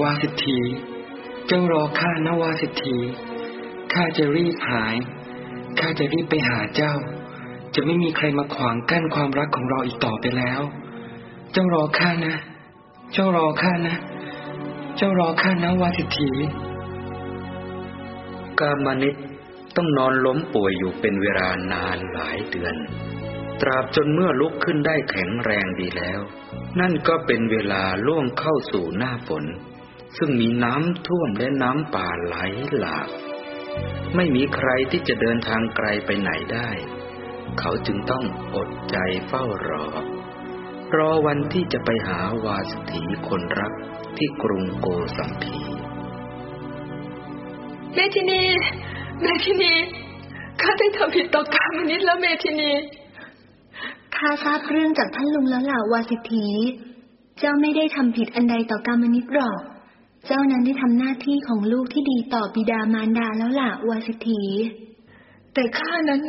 วาสิทธีเจ้ารอข้านะวาสิทธีข้าจะรีบหายข้าจะรีบไปหาเจ้า จะไม่มีใครมาขวางกั้นความรักของเราอีกต่อไปแล้วเจ้ารอข้านะ เจ้ารอข้านะ เจ้ารอข้านะวาสิทธีกามานิตต้องนอนล้มป่วยอยู่เป็นเวลานานหลายเดือน ตราบจนเมื่อลุกขึ้นได้แข็งแรงดีแล้ว นั่นก็เป็นเวลาล่วงเข้าสู่หน้าฝน ซึ่งมีน้ำท่วมและน้ำป่าไหลหลาก ไม่มีใครที่จะเดินทางไกลไปไหนได้ เขาจึงต้องอดใจเฝ้ารอ รอวันที่จะไปหาวาสถีคนรักที่กรุงโกสัมพีเมทินี เมทินี ข้าได้ทำผิดต่อกามนิดแล้วเมทินี ข้าทราบเรื่องจากท่านลุงแล้วล่ะวาสิทธีเจ้าไม่ได้ทำผิดอันใดต่อกามนิดหรอก เจ้านั้นได้ทำหน้าที่ของลูกที่ดีต่อบิดามารดาแล้วล่ะวาสิทธีแต่ข้านั้น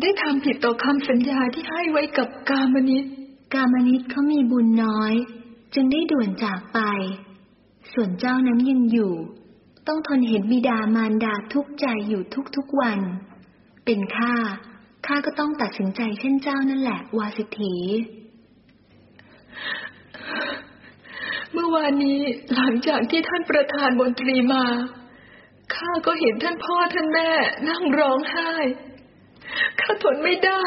ได้ทำผิดต่อคำสัญญาที่ให้ไว้กับกามนิดกามนิดเขามีบุญน้อย จึงได้ด่วนจากไป ส่วนเจ้านั้นยังอยู่ ต้องทนเห็นบิดามารดาทุกข์ใจอยู่ทุกๆวัน เป็นข้าข้าก็ต้องตัดสินใจเช่นเจ้านั่นแหละวาสิทธี เมื่อวานนี้หลังจากที่ท่านประธานบนตรีมา ข้าก็เห็นท่านพ่อท่านแม่นั่งร้องไห้ ข้าทนไม่ได้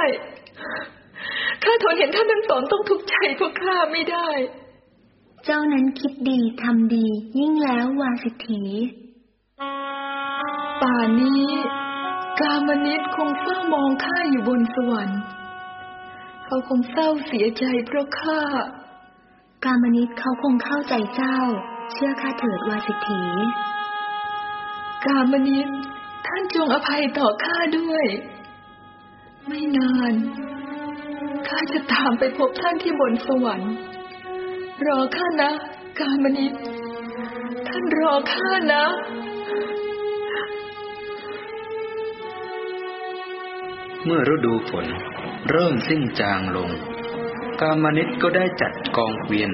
ข้าทนเห็นท่านทั้งสองต้องทุกข์ใจเพราะข้าไม่ได้ เจ้านั้นคิดดีทำดียิ่งแล้ววาสิทธีป่านนี้ กามนิตคงเฝ้ามองข้าอยู่บนสวรรค์ เขาคงเศร้าเสียใจเพราะข้า กามนิตเขาคงเข้าใจเจ้า เชื่อข้าเถิดวาสิทธีกามนิตท่านจงอภัยต่อข้าด้วย ไม่นานข้าจะตามไปพบท่านที่บนสวรรค์ รอข้านะ กามนิตท่านรอข้านะเมื่อฤดูฝนเริ่มสิ้นจางลง กามนิตก็ได้จัดกองเกวียน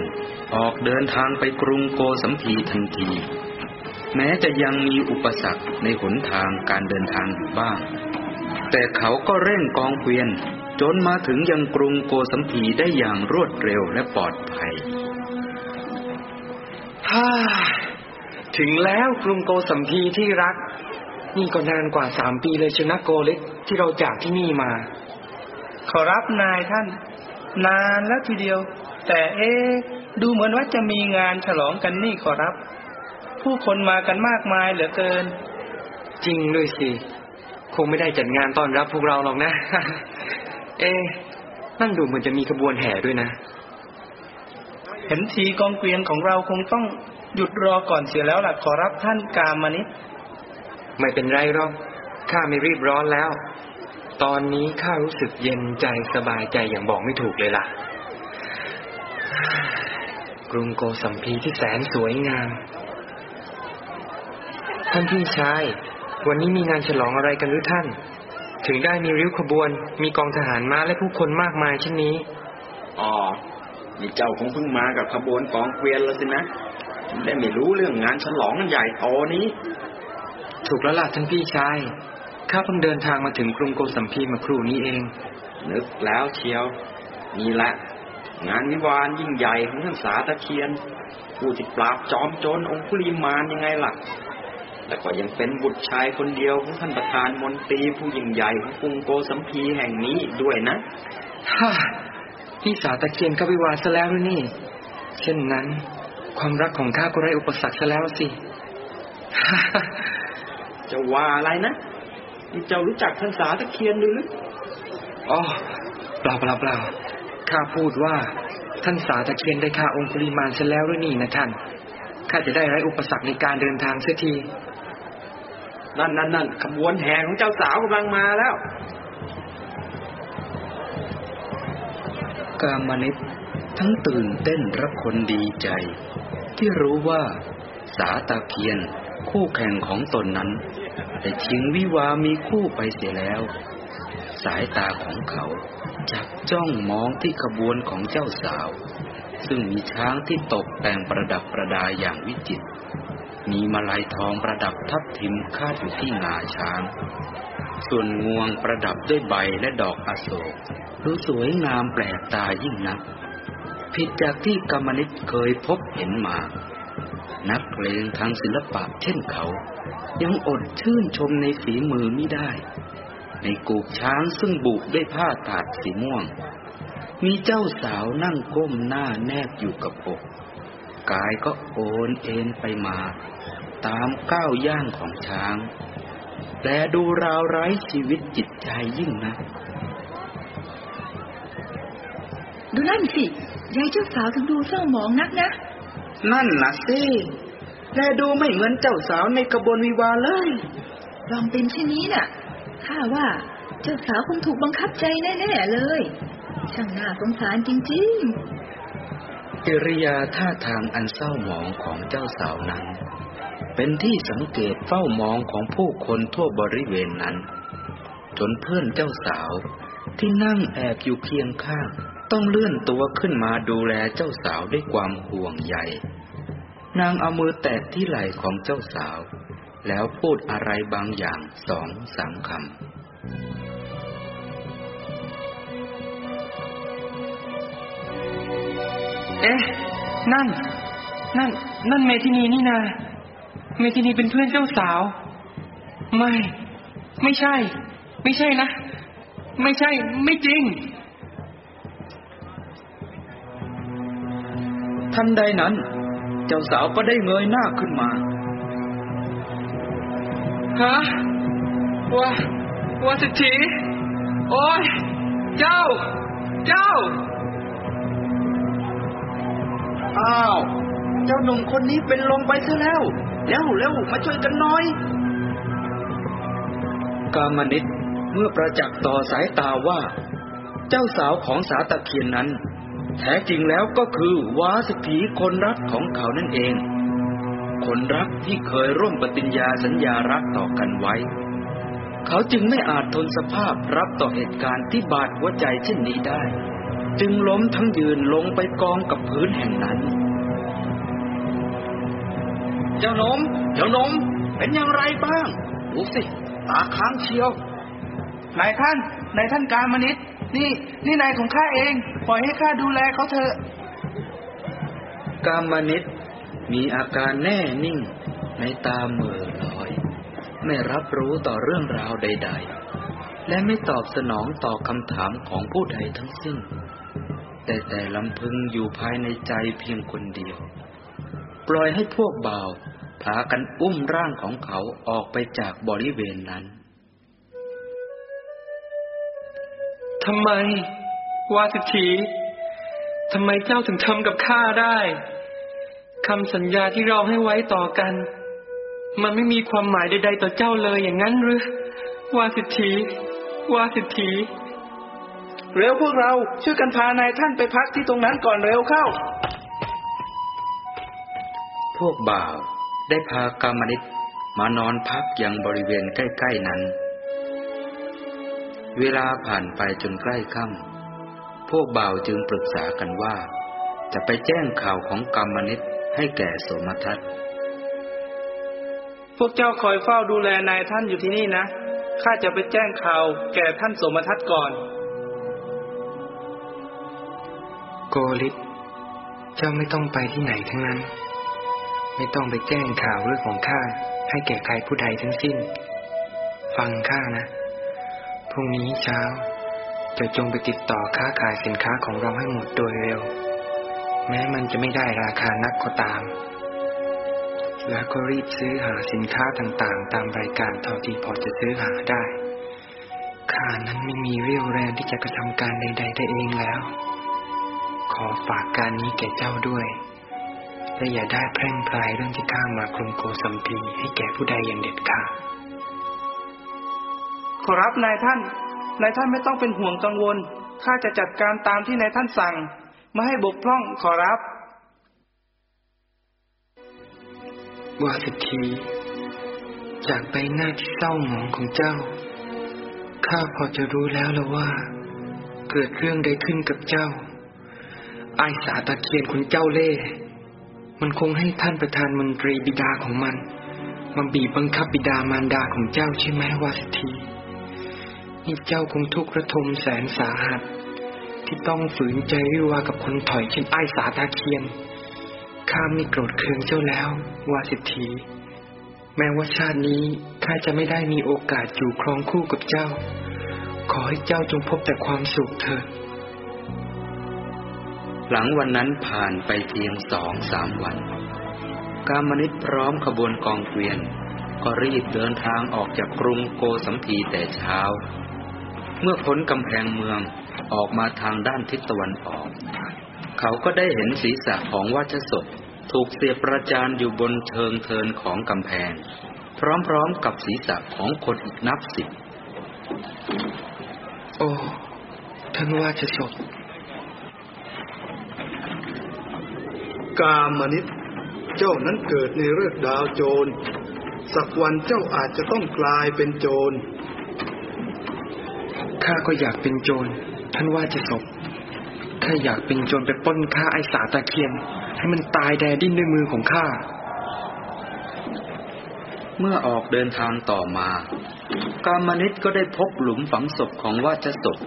ออกเดินทางไปกรุงโกสัมพีทันที แม้จะยังมีอุปสรรคในหนทางการเดินทางอยู่บ้าง แต่เขาก็เร่งกองเกวียน จนมาถึงยังกรุงโกสัมพีได้อย่างรวดเร็วและปลอดภัยฮ่าถึงแล้วกรุงโกสัมพีที่รัก นี่ก็นานกว่าสามปีเลยชนะโกเล็กที่เราจากที่นี่มา ขอรับนายท่าน นานแล้วทีเดียว แต่เอ๊ดูเหมือนว่าจะมีงานฉลองกันนี่ขอรับ ผู้คนมากันมากมายเหลือเกิน จริงด้วยสิ คงไม่ได้จัดงานต้อนรับพวกเราหรอกนะ เอ๊นั่งดูเหมือนจะมีขบวนแห่ด้วยนะ เห็นทีกองเกวียนของเราคงต้องหยุดรอก่อนเสียแล้วล่ะขอรับท่านกามานิไม่เป็นไรหรอกข้าไม่รีบร้อนแล้ว ตอนนี้ข้ารู้สึกเย็นใจสบายใจอย่างบอกไม่ถูกเลยล่ะ กรุงโกสัมพีที่แสนสวยงาม ท่านพี่ชาย วันนี้มีงานฉลองอะไรกันหรือท่าน ถึงได้มีริ้วขบวน มีกองทหารม้าและผู้คนมากมายเช่นนี้ อ๋อ นี่เจ้าคงเพิ่งมากับขบวนกองเกวียนแล้วสินะได้ไม่รู้เรื่องงานฉลองใหญ่โตนี้ ถูกแล้วล่ะท่านพี่ชาย ข้าเพิ่งเดินทางมาถึงกรุงโกสัมพีมาครู่นี้เอง นึกแล้วเชียว นี่แหละ งานวิวาห์ยิ่งใหญ่ของท่านสาตะเคียน ผู้ที่ปราบจอมโจรองคุลิมานยังไงล่ะ และก็ยังเป็นบุตรชายคนเดียวของท่านประธานมนตรีผู้ยิ่งใหญ่ของกรุงโกสัมพีแห่งนี้ด้วยนะฮ่าพี่สาตะเคียนก็วิวาซะแล้วนี่ เช่นนั้น ความรักของข้าก็ไร้อุปสรรคซะแล้วสิจะว่าอะไรนะ นี่เจ้ารู้จักท่านสาตะเคียนหรืออ๋อเปล่าเปล่าเปล่าข้าพูดว่าท่านสาตะเคียนได้ฆ่าองคุลิมานเสียแล้วหรือนี่นะท่านข้าจะได้ไร้อุปสรรคในการเดินทางเสียที นั่นนั่นนั่นขบวนแห่ของเจ้าสาวกำลังมาแล้วกามนิตทั้งตื่นเต้นรักคนดีใจ ที่รู้ว่าสาตะเคียนคู่แข่งของตนนั้น ได้ชิงวิวามีคู่ไปเสียแล้ว สายตาของเขาจับจ้องมองที่ขบวนของเจ้าสาว ซึ่งมีช้างที่ตกแต่งประดับประดาอย่างวิจิตรมีมาลัยทองประดับทับทิมคาดอยู่ที่งาช้าง ส่วนงวงประดับด้วยใบและดอกอโศกดูสวยงามแปลกตายิ่งนัก ผิดจากที่กรรมนิตเคยพบเห็นมา นักเพลงทางศิลปะเช่นเขา ยังอดชื่นชมในฝีมือไม่ได้ ในกูกช้างซึ่งบุกด้วยผ้าตาดสีม่วง มีเจ้าสาวนั่งก้มหน้าแนบอยู่กับอก กายก็โอนเอ็นไปมา ตามก้าวย่างของช้าง แต่ดูราวไร้ชีวิตจิตใจยิ่งนะดูนั่นสิยายเจ้าสาวถึงดูเศร้าหมองนักนะ นั่นนะสิแต่ดูไม่เหมือนเจ้าสาวในกระบวนวิวาห์เลยลองเป็นเช่นนี้น่ะ ข้าว่าเจ้าสาวคงถูกบังคับใจแน่ๆเลย ช่างน่าสงสารจริงกิริยาท่าทางอันเศร้าหมองของเจ้าสาวนั้น เป็นที่สังเกตเฝ้ามองของผู้คนทั่วบริเวณนั้น จนเพื่อนเจ้าสาวที่นั่งแอบอยู่เคียงข้าง ต้องเลื่อนตัวขึ้นมาดูแลเจ้าสาวด้วยความห่วงใย นางเอามือแตะที่ไหล่ของเจ้าสาว แล้วพูดอะไรบางอย่างสองสามคำเอ๊ะ นั่น นั่น นั่นเมทินีนี่นา เมทินีเป็นเพื่อนเจ้าสาว ไม่ ไม่ใช่ ไม่ใช่นะ ไม่ใช่ ไม่จริง ทันใดนั้น เจ้าสาวก็ได้เงยหน้าขึ้นมา ฮะว่าว่าสิทธิโอ้ย เจ้า เจ้า อ้าว เจ้าหนุ่มคนนี้เป็นลมไปซะแล้วเร็วเร็วมาช่วยกันหน่อย กามนิตเมื่อประจักษ์ต่อสายตาว่า เจ้าสาวของสาตะเคียนนั้น แท้จริงแล้วก็คือวาสถีคนรักของเขานั่นเอง คนรักที่เคยร่วมปฏิญญาสัญญารักต่อกันไว้ เขาจึงไม่อาจทนสภาพรับต่อเหตุการณ์ที่บาดหัวใจเช่นนี้ได้ จึงล้มทั้งยืนลงไปกองกับพื้นแห่งนั้น เจ้าหนมเจ้าหนมเป็นอย่างไรบ้าง ดูสิ ตาค้างเชียว นายท่าน นายท่านการมนิต นี่นี่นายของข้าเอง ปล่อยให้ข้าดูแลเขาเถอะกามนิตมีอาการแน่นิ่ง ในตาเหม่อลอย ไม่รับรู้ต่อเรื่องราวใด ๆ และไม่ตอบสนองต่อคำถามของผู้ใดทั้งสิ้น แต่แต่ลำพึงอยู่ภายในใจเพียงคนเดียว ปล่อยให้พวกบ่าวพากันอุ้มร่างของเขาออกไปจากบริเวณนั้น ทำไม วาสิทธีทำไมเจ้าถึงทำกับข้าได้คำสัญญาที่เราให้ไว้ต่อกัน มันไม่มีความหมายใดๆต่อเจ้าเลยอย่างนั้นหรือวาสิทธีวาสิทธีเร็วพวกเราช่วยกันพานายท่านไปพักที่ตรงนั้นก่อนเร็วเข้า พวกบ่าวได้พากามนิตมานอนพักยังบริเวณใกล้ ๆ นั้น เวลาผ่านไปจนใกล้ค่ำพวกบ่าวจึงปรึกษากันว่า จะไปแจ้งข่าวของกามนิตให้แก่โสมทัตพวกเจ้าคอยเฝ้าดูแลนายท่านอยู่ที่นี่นะข้าจะไปแจ้งข่าวแก่ท่านสมทัตก่อน โกลิตเจ้าไม่ต้องไปที่ไหนทั้งนั้น ไม่ต้องไปแจ้งข่าวเรื่องของข้าให้แก่ใครผู้ใดทั้งสิ้น ฟังข้านะ พรุ่งนี้เช้า จะจงไปติดต่อค้าขายสินค้าของเราให้หมดโดยเร็ว แม้มันจะไม่ได้ราคานักก็ตาม แล้วก็รีบซื้อหาสินค้าต่างๆ ตามรายการเท่าที่พอจะซื้อหาได้ข้านั้นไม่มีเรี่ยวแรงที่จะกระทำการใด ๆ ได้เองแล้ว ขอฝากการนี้แก่เจ้าด้วยและอย่าได้แพร่งพรายเรื่องที่ข้ามาคลุมโกสัมพีให้แก่ผู้ใดอย่างเด็ดขาด ขอรับนายท่าน นายท่านไม่ต้องเป็นห่วงกังวล ข้าจะจัดการตามที่นายท่านสั่ง ไม่ให้บกพร่องขอรับ วาสิทีจากใบหน้าที่เศร้าหมองของเจ้า ข้าพอจะรู้แล้วละว่า เกิดเรื่องใดขึ้นกับเจ้า ไอสาตะเคียนคุณเจ้าเล่ มันคงให้ท่านประธานมนตรีบิดาของมันมาบีบบังคับบิดามารดาของเจ้าใช่ไหมวาสถี นี่เจ้าคงทุกข์ระทมแสนสาหัส ที่ต้องฝืนใจวิวากับคนถอยเช่นไอ้สาตาเคียน ข้าไม่โกรธเคืองเจ้าแล้ว วาสิทธีแม้ว่าชาตินี้ข้าจะไม่ได้มีโอกาสอยู่ครองคู่กับเจ้า ขอให้เจ้าจงพบแต่ความสุขเถิดหลังวันนั้นผ่านไปเพียงสองสามวัน กามนิตพร้อมขบวนกองเกวียน ก็รีบเดินทางออกจากกรุงโกสัมพีแต่เช้า เมื่อพ้นกำแพงเมืองออกมาทางด้านทิศตะวันออก เขาก็ได้เห็นศีรษะของวัชศพถูกเสียประจานอยู่บนเชิงเทินของกำแพง พร้อมๆกับศีรษะของคนอีกนับสิบโอ้ ท่านว่าจะศพกามนิตเจ้านั้นเกิดในเรื่องดาวโจร สักวันเจ้าอาจจะต้องกลายเป็นโจร ข้าก็อยากเป็นโจร ท่านว่าจะศพข้าอยากเป็นโจรไปป้นฆ่าไอ้สาตะเคียน ให้มันตายแดดิ้นด้วยมือของข้า เมื่อออกเดินทางต่อมา กามนิตก็ได้พบหลุมฝังศพของว่าจะศพ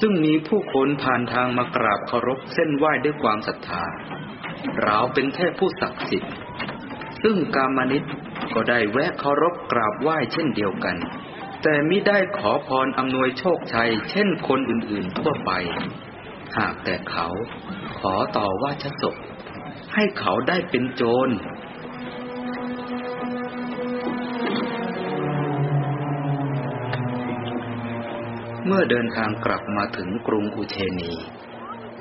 ซึ่งมีผู้คนผ่านทางมากราบเคารพเส้นไหว้ด้วยความศรัทธาราวเป็นเทพผู้ศักดิ์สิทธิ์ ซึ่งกามนิตก็ได้แวะเคารพกราบไหว้เช่นเดียวกัน แต่มิได้ขอพรอำนวยโชคชัย เช่นคนอื่นๆทั่วไป หากแต่เขาขอต่อว่าชศพให้เขาได้เป็นโจรเมื่อเดินทางกลับมาถึงกรุงอุเทนี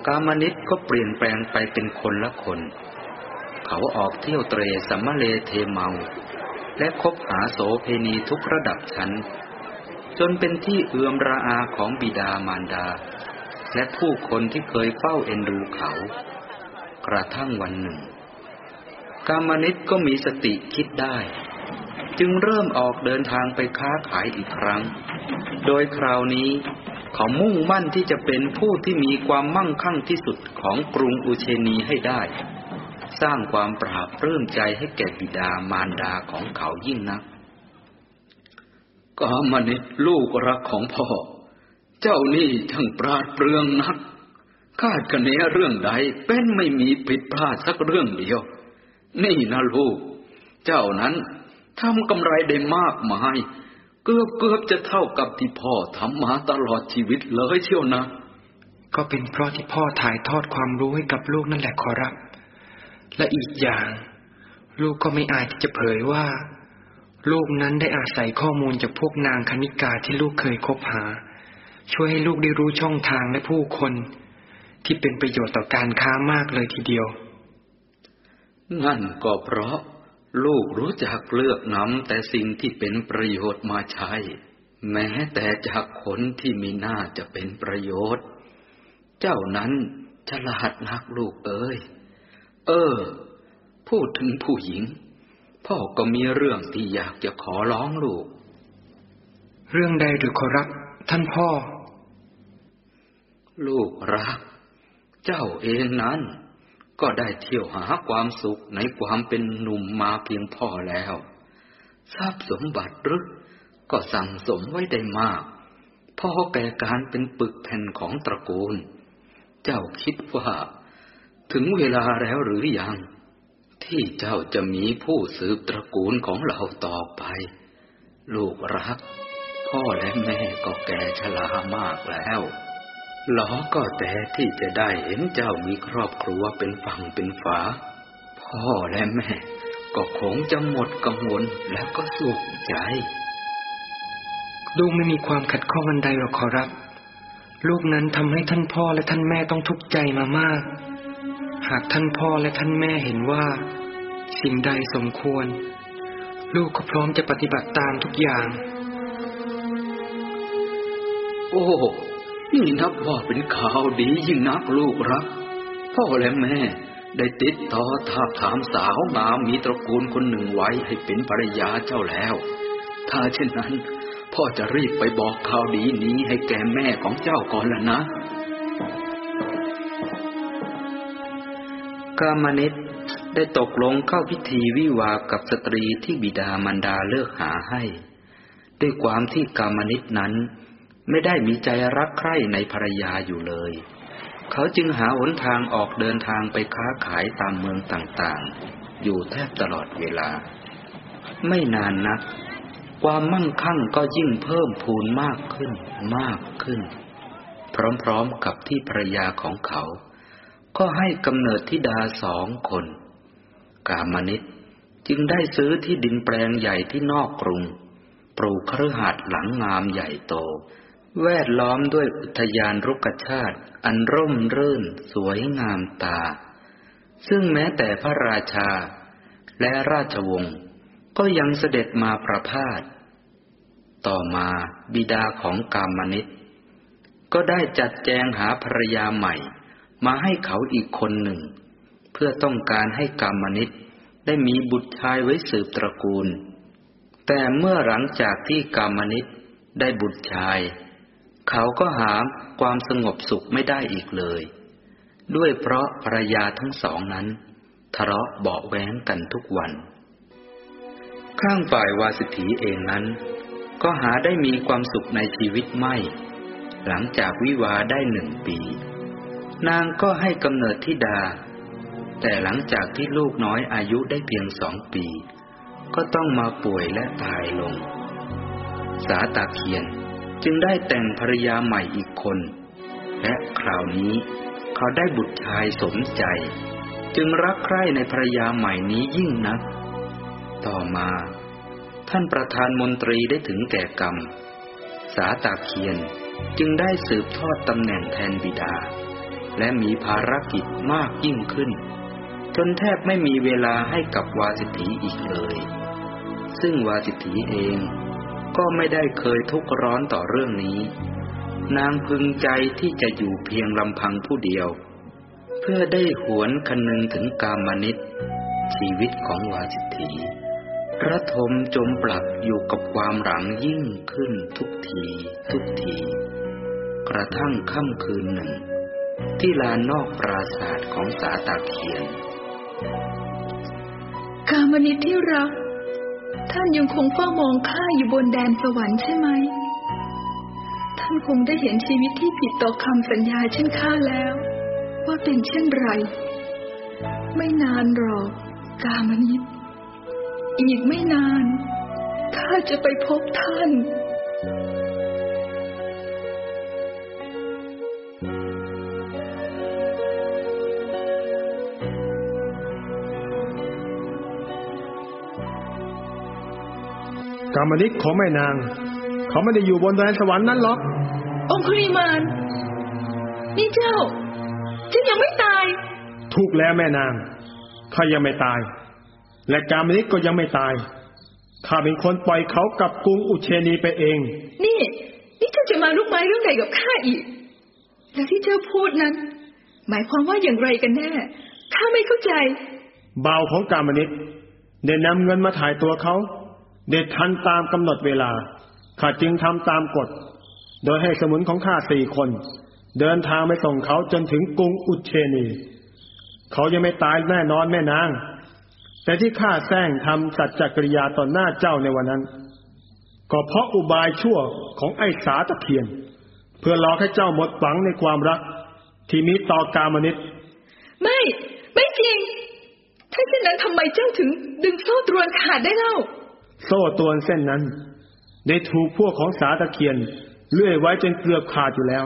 กามนิตก็เปลี่ยนแปลงไปเป็นคนละคน เขาออกเที่ยวเตรสัมมาเลเทเมา และคบหาโสเพณีทุกระดับชั้น จนเป็นที่เอือมระอาของบิดามารดา และผู้คนที่เคยเฝ้าเอ็นดูเขา กระทั่งวันหนึ่ง กามนิตก็มีสติคิดได้ จึงเริ่มออกเดินทางไปค้าขายอีกครั้ง โดยคราวนี้เขามุ่งมั่นที่จะเป็นผู้ที่มีความมั่งคั่งที่สุดของกรุงอุเชนีให้ได้ สร้างความปราบปลื้มใจให้แก่บิดามารดาของเขายิ่งนัก กามนิตลูกรักของพ่อ เจ้านี่ช่างปราดเปรื่อง นัก คาดคะเนเรื่องใดเป็นไม่มีผิดพลาดสักเรื่องเดียว นี่นะลูก เจ้านั้นทำกำไรได้มากมาย เกือบเกือบจะเท่ากับที่พ่อทำมาตลอดชีวิตเลยเชียวนะ ก็เป็นเพราะที่พ่อถ่ายทอดความรู้ให้กับลูกนั่นแหละขอรับ และอีกอย่าง ลูกก็ไม่อายที่จะเผยว่า ลูกนั้นได้อาศัยข้อมูลจากพวกนางคณิกาที่ลูกเคยคบหา ช่วยให้ลูกได้รู้ช่องทางและผู้คน ที่เป็นประโยชน์ต่อการค้ามากเลยทีเดียว นั่นก็เพราะ ลูกรู้จักเลือกนำแต่สิ่งที่เป็นประโยชน์มาใช้ แม้แต่จากคนที่มีหน่าจะเป็นประโยชน์ เจ้านั้นฉลาดนักลูกเอ้ย เออ พูดถึงผู้หญิง พ่อก็มีเรื่องที่อยากจะขอร้องลูก เรื่องใดหรือขอรับ ท่านพ่อ ลูกรัก เจ้าเองนั้น ก็ได้เที่ยวหาความสุขในความเป็นหนุ่มมาเพียงพอแล้ว ทรัพย์สมบัติหรือก็สั่งสมไว้ได้มากพอแก่การเป็นปึกแผ่นของตระกูล เจ้าคิดว่า ถึงเวลาแล้วหรือยัง ที่เจ้าจะมีผู้สืบตระกูลของเราต่อไป ลูกรัก พ่อและแม่ก็แก่ชรามากแล้วหลอก็แต่ที่จะได้เห็นเจ้ามีครอบครัวเป็นฝั่งเป็นฝา พ่อและแม่ ก็คงจะหมดกังวลและก็สุขใจ ลูกไม่มีความขัดข้องอันใดหรอกขอรับ ลูกนั้นทำให้ท่านพ่อและท่านแม่ต้องทุกข์ใจมามากากท่านพ่อและท่านแม่เห็นว่า สิ่งใดสมควร ลูกก็พร้อมจะปฏิบัติตามทุกอย่าง โอ้นี่นับว่าเป็นข่าวดียิ่งนักลูกรัก พ่อและแม่ได้ติดต่อทาบถามสาวงามมีตระกูลคนหนึ่งไว้ให้เป็นภรรยาเจ้าแล้ว ถ้าเช่นนั้น พ่อจะรีบไปบอกข่าวดีนี้ให้แก่แม่ของเจ้าก่อนละนะ กามนิตได้ตกลงเข้าพิธีวิวากับสตรีที่บิดามารดาเลือกหาให้ ด้วยความที่กามนิตนั้น ไม่ได้มีใจรักใคร่ในภรรยาอยู่เลย เขาจึงหาหนทางออกเดินทางไปค้าขายตามเมืองต่างๆ อยู่แทบตลอดเวลา ไม่นานนัก ความมั่งคั่งก็ยิ่งเพิ่มพูนมากขึ้นมากขึ้น พร้อมๆกับที่ภรรยาของเขา ก็ให้กำเนิดธิดาสองคน กามนิตจึงได้ซื้อที่ดินแปลงใหญ่ที่นอกกรุง ปลูกคฤหาสน์หลังงามใหญ่โต แวดล้อมด้วยอุทยานรุกชาติ อันร่มรื่นสวยงามตา ซึ่งแม้แต่พระราชา และราชวงศ์ก็ยังเสด็จมาประพาส ต่อมาบิดาของกามนิตก็ได้จัดแจงหาภรรยาใหม่ มาให้เขาอีกคนหนึ่ง เพื่อต้องการให้กามนิตได้มีบุตรชายไว้สืบตระกูล แต่เมื่อหลังจากที่กามนิตได้บุตรชาย เขาก็หาความสงบสุขไม่ได้อีกเลย ด้วยเพราะภรรยาทั้งสองนั้น ทะเลาะเบาแว้งกันทุกวัน ข้างฝ่ายวาสิถีเองนั้น ก็หาได้มีความสุขในชีวิตไม่ หลังจากวิวาได้หนึ่งปี นางก็ให้กำเนิดทิดา แต่หลังจากที่ลูกน้อยอายุได้เพียงสองปี ก็ต้องมาป่วยและตายลง สาตาเคียนจึงได้แต่งภรรยาใหม่อีกคน และคราวนี้เขาได้บุตรชายสมใจ จึงรักใคร่ในภรรยาใหม่นี้ยิ่งนัก ต่อมา ท่านประธานมนตรีได้ถึงแก่กรรม สาตาเคียนจึงได้สืบทอดตำแหน่งแทนบิดา และมีภารกิจมากยิ่งขึ้น จนแทบไม่มีเวลาให้กับวาสิทธีอีกเลย ซึ่งวาสิทธีเองก็ไม่ได้เคยทุกข์ร้อนต่อเรื่องนี้ นางพึงใจที่จะอยู่เพียงลำพังผู้เดียว เพื่อได้หวนคนึงถึงกามนิตชีวิตของวาสิทธีระทมจมปลักอยู่กับความหลังยิ่งขึ้นทุกที ทุกที กระทั่งค่ำคืนหนึ่ง ที่ลานนอกปราสาทของสาตาเคียน กามนิที่รัก ท่านยังคงเฝ้ามองข้าอยู่บนแดนสวรรค์ใช่ไหม ท่านคงได้เห็นชีวิตที่ผิดต่อคำสัญญาเช่นข้าแล้ว ว่าเป็นเช่นไร ไม่นานหรอกกามนิตอีกไม่นานข้าจะไปพบท่าน กรรมนิตของแม่นาง เขาไม่ได้อยู่บนแดนสวรรค์นั้นหรอก องคุลิมานนี่เจ้าเจ้ายังไม่ตาย ถูกแล้วแม่นางข้ายังไม่ตาย และกรรมนิตก็ยังไม่ตายข้าเป็นคนปล่อยเขากลับกรุงอุเชนีไปเอง นี่ นี่เจ้าจะมาลุกไม้เรื่องใดกับข้าอีก แล้วที่เจ้าพูดนั้น หมายความว่าอย่างไรกันแน่ ข้าไม่เข้าใจบ่าวของกามนิตได้นำเงินมาถ่ายตัวเขา เด็ดทันตามกำหนดเวลาข้าจึงทำตามกฎ โดยให้สมุนของข้าสี่คน เดินทางไปส่งเขาจนถึงกรุงอุเชนี เขายังไม่ตายแน่นอนแม่นาง แต่ที่ข้าแซงทำสัจจกริยาต่อหน้าเจ้าในวันนั้น ก็เพราะอุบายชั่วของไอ้สาตะเคียน เพื่อหลอกให้เจ้าหมดหวังในความรัก ที่มีต่อกามนิตไม่ ไม่จริง ถ้าเช่นนั้นทำไมเจ้าถึงดึงโซ่ตรวนขาดได้เล่า โซ่ตรวนเส้นนั้น ได้ถูกพวกของสาตะเคียนเลื่อยไว้จนเกือบขาดอยู่แล้ว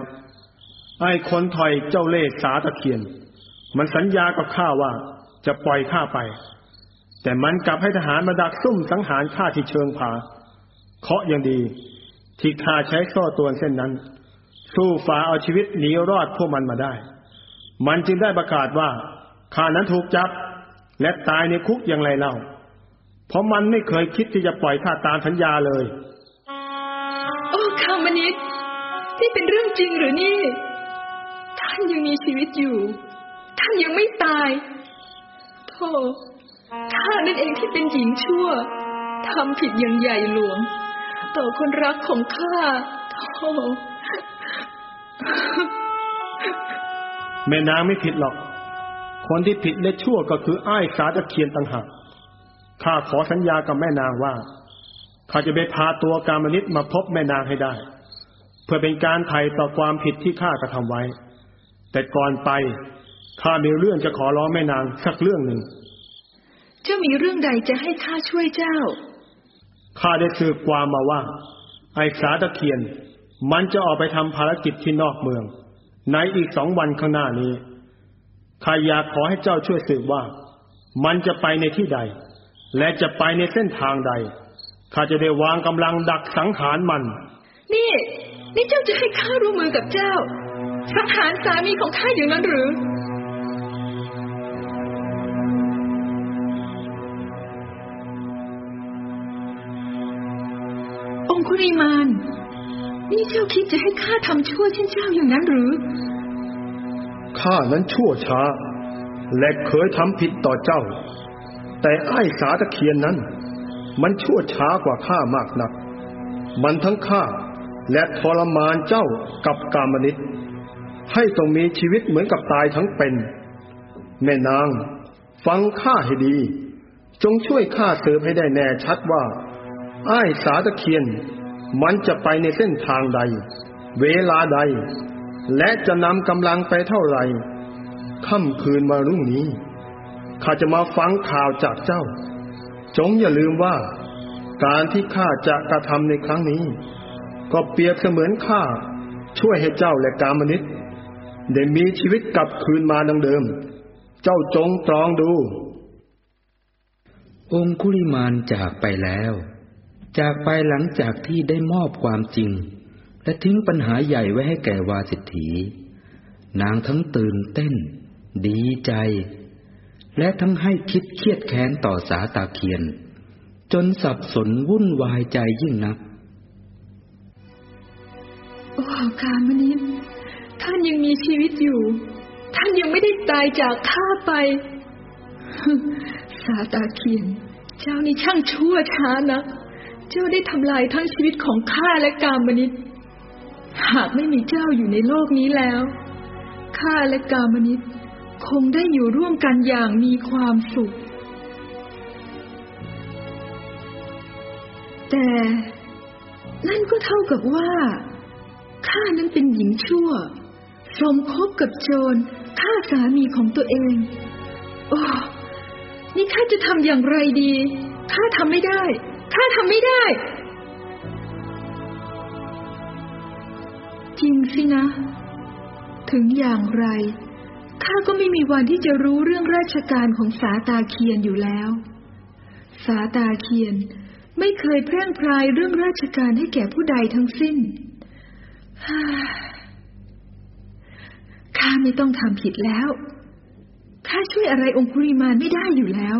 ไอ้คนถอยเจ้าเล่ห์สาตะเคียน มันสัญญากับข้าว่าจะปล่อยข้าไป แต่มันกลับให้ทหารมาดักซุ่มสังหารข้าที่เชิงผาเคาะยังดี ที่ข้าใช้โซ่ตรวนเส้นนั้น สู้ฝ่าเอาชีวิตหนีรอดพวกมันมาได้ มันจึงได้ประกาศว่าข้านั้นถูกจับ และตายในคุกอย่างไรเล่า เพราะมันไม่เคยคิดที่จะปล่อยข้าตามสัญญาเลย โอ้คามนิตนี่เป็นเรื่องจริงหรือนี่ ท่านยังมีชีวิตอยู่ ท่านยังไม่ตายโธ่ข้านั่นเองที่เป็นหญิงชั่วทำผิดอย่างใหญ่หลวง ต่อคนรักของข้าโธ่แม่นางไม่ผิดหรอก คนที่ผิดและชั่วก็คืออ้ายสาตะเคียนต่างหาก ข้าขอสัญญากับแม่นางว่าข้าจะไปพาตัวกามนิตมาพบแม่นางให้ได้ เพื่อเป็นการไถ่ต่อความผิดที่ข้ากระทำไว้ แต่ก่อนไปข้ามีเรื่องจะขอร้องแม่นางสักเรื่องหนึ่งเจ้ามีเรื่องใดจะให้ข้าช่วยเจ้าข้าได้สืบความมาว่า ไอ้สาตะเคียน มันจะออกไปทำภารกิจที่นอกเมือง ในอีกสองวันข้างหน้านี้ข้าอยากขอให้เจ้าช่วยสืบว่า มันจะไปในที่ใด และจะไปในเส้นทางใด ข้าจะได้วางกำลังดักสังหารมัน นี่ นี่เจ้าจะให้ข้าร่วมมือกับเจ้า สังหารสามีของข้าอย่างนั้นหรือ องคุริมานนี่เจ้าคิดจะให้ข้าทำชั่วเช่นเจ้าอย่างนั้นหรือข้านั้นชั่วช้า และเคยทำผิดต่อเจ้า แต่ไอ้สาตะเคียนนั้น มันชั่วช้ากว่าข้ามากนัก มันทั้งฆ่าและทรมานเจ้ากับกามนิตให้ต้องมีชีวิตเหมือนกับตายทั้งเป็น แม่นาง ฟังข้าให้ดี จงช่วยข้าเสืบให้ได้แน่ชัดว่าไอ้สาตะเคียน มันจะไปในเส้นทางใด เวลาใด และจะนำกำลังไปเท่าไหร่ค่ำคืนมารุ่งนี้ ข้าจะมาฟังข่าวจากเจ้า จงอย่าลืมว่า การที่ข้าจะกระทำในครั้งนี้ ก็เปรียบเสมือนข้าช่วยให้เจ้าและกามนิตได้มีชีวิตกลับคืนมาดังเดิม เจ้าจงตรองดู องคุลิมานจากไปแล้ว จากไปหลังจากที่ได้มอบความจริง และทิ้งปัญหาใหญ่ไว้ให้แก่วาสิทธีนางทั้งตื่นเต้น ดีใจ และทั้งให้คิดเครียดแค้นต่อสาตาเคียน จนสับสนวุ่นวายใจยิ่งนัก โอ้กามนิตท่านยังมีชีวิตอยู่ ท่านยังไม่ได้ตายจากข้าไป สาตาเคียน เจ้านี่ช่างชั่วช้านะเจ้าได้ทำลายทั้งชีวิตของข้าและกามนิตหากไม่มีเจ้าอยู่ในโลกนี้แล้วข้าและกามนิต คงได้อยู่ร่วมกันอย่างมีความสุข แต่นั่นก็เท่ากับว่า ข้านั้นเป็นหญิงชั่ว สมคบกับโจรฆ่าสามีของตัวเอง โอ้ นี่ข้าจะทำอย่างไรดี ข้าทำไม่ได้ ข้าทำไม่ได้ จริงสินะ ถึงอย่างไร ข้าก็ไม่มีวันที่จะรู้เรื่องราชการของสาตาเคียนอยู่แล้ว สาตาเคียนไม่เคยแพร่งพรายเรื่องราชการให้แก่ผู้ใดทั้งสิ้นข้าไม่ต้องทำผิดแล้ว ข้าช่วยอะไรองคุริมานไม่ได้อยู่แล้ว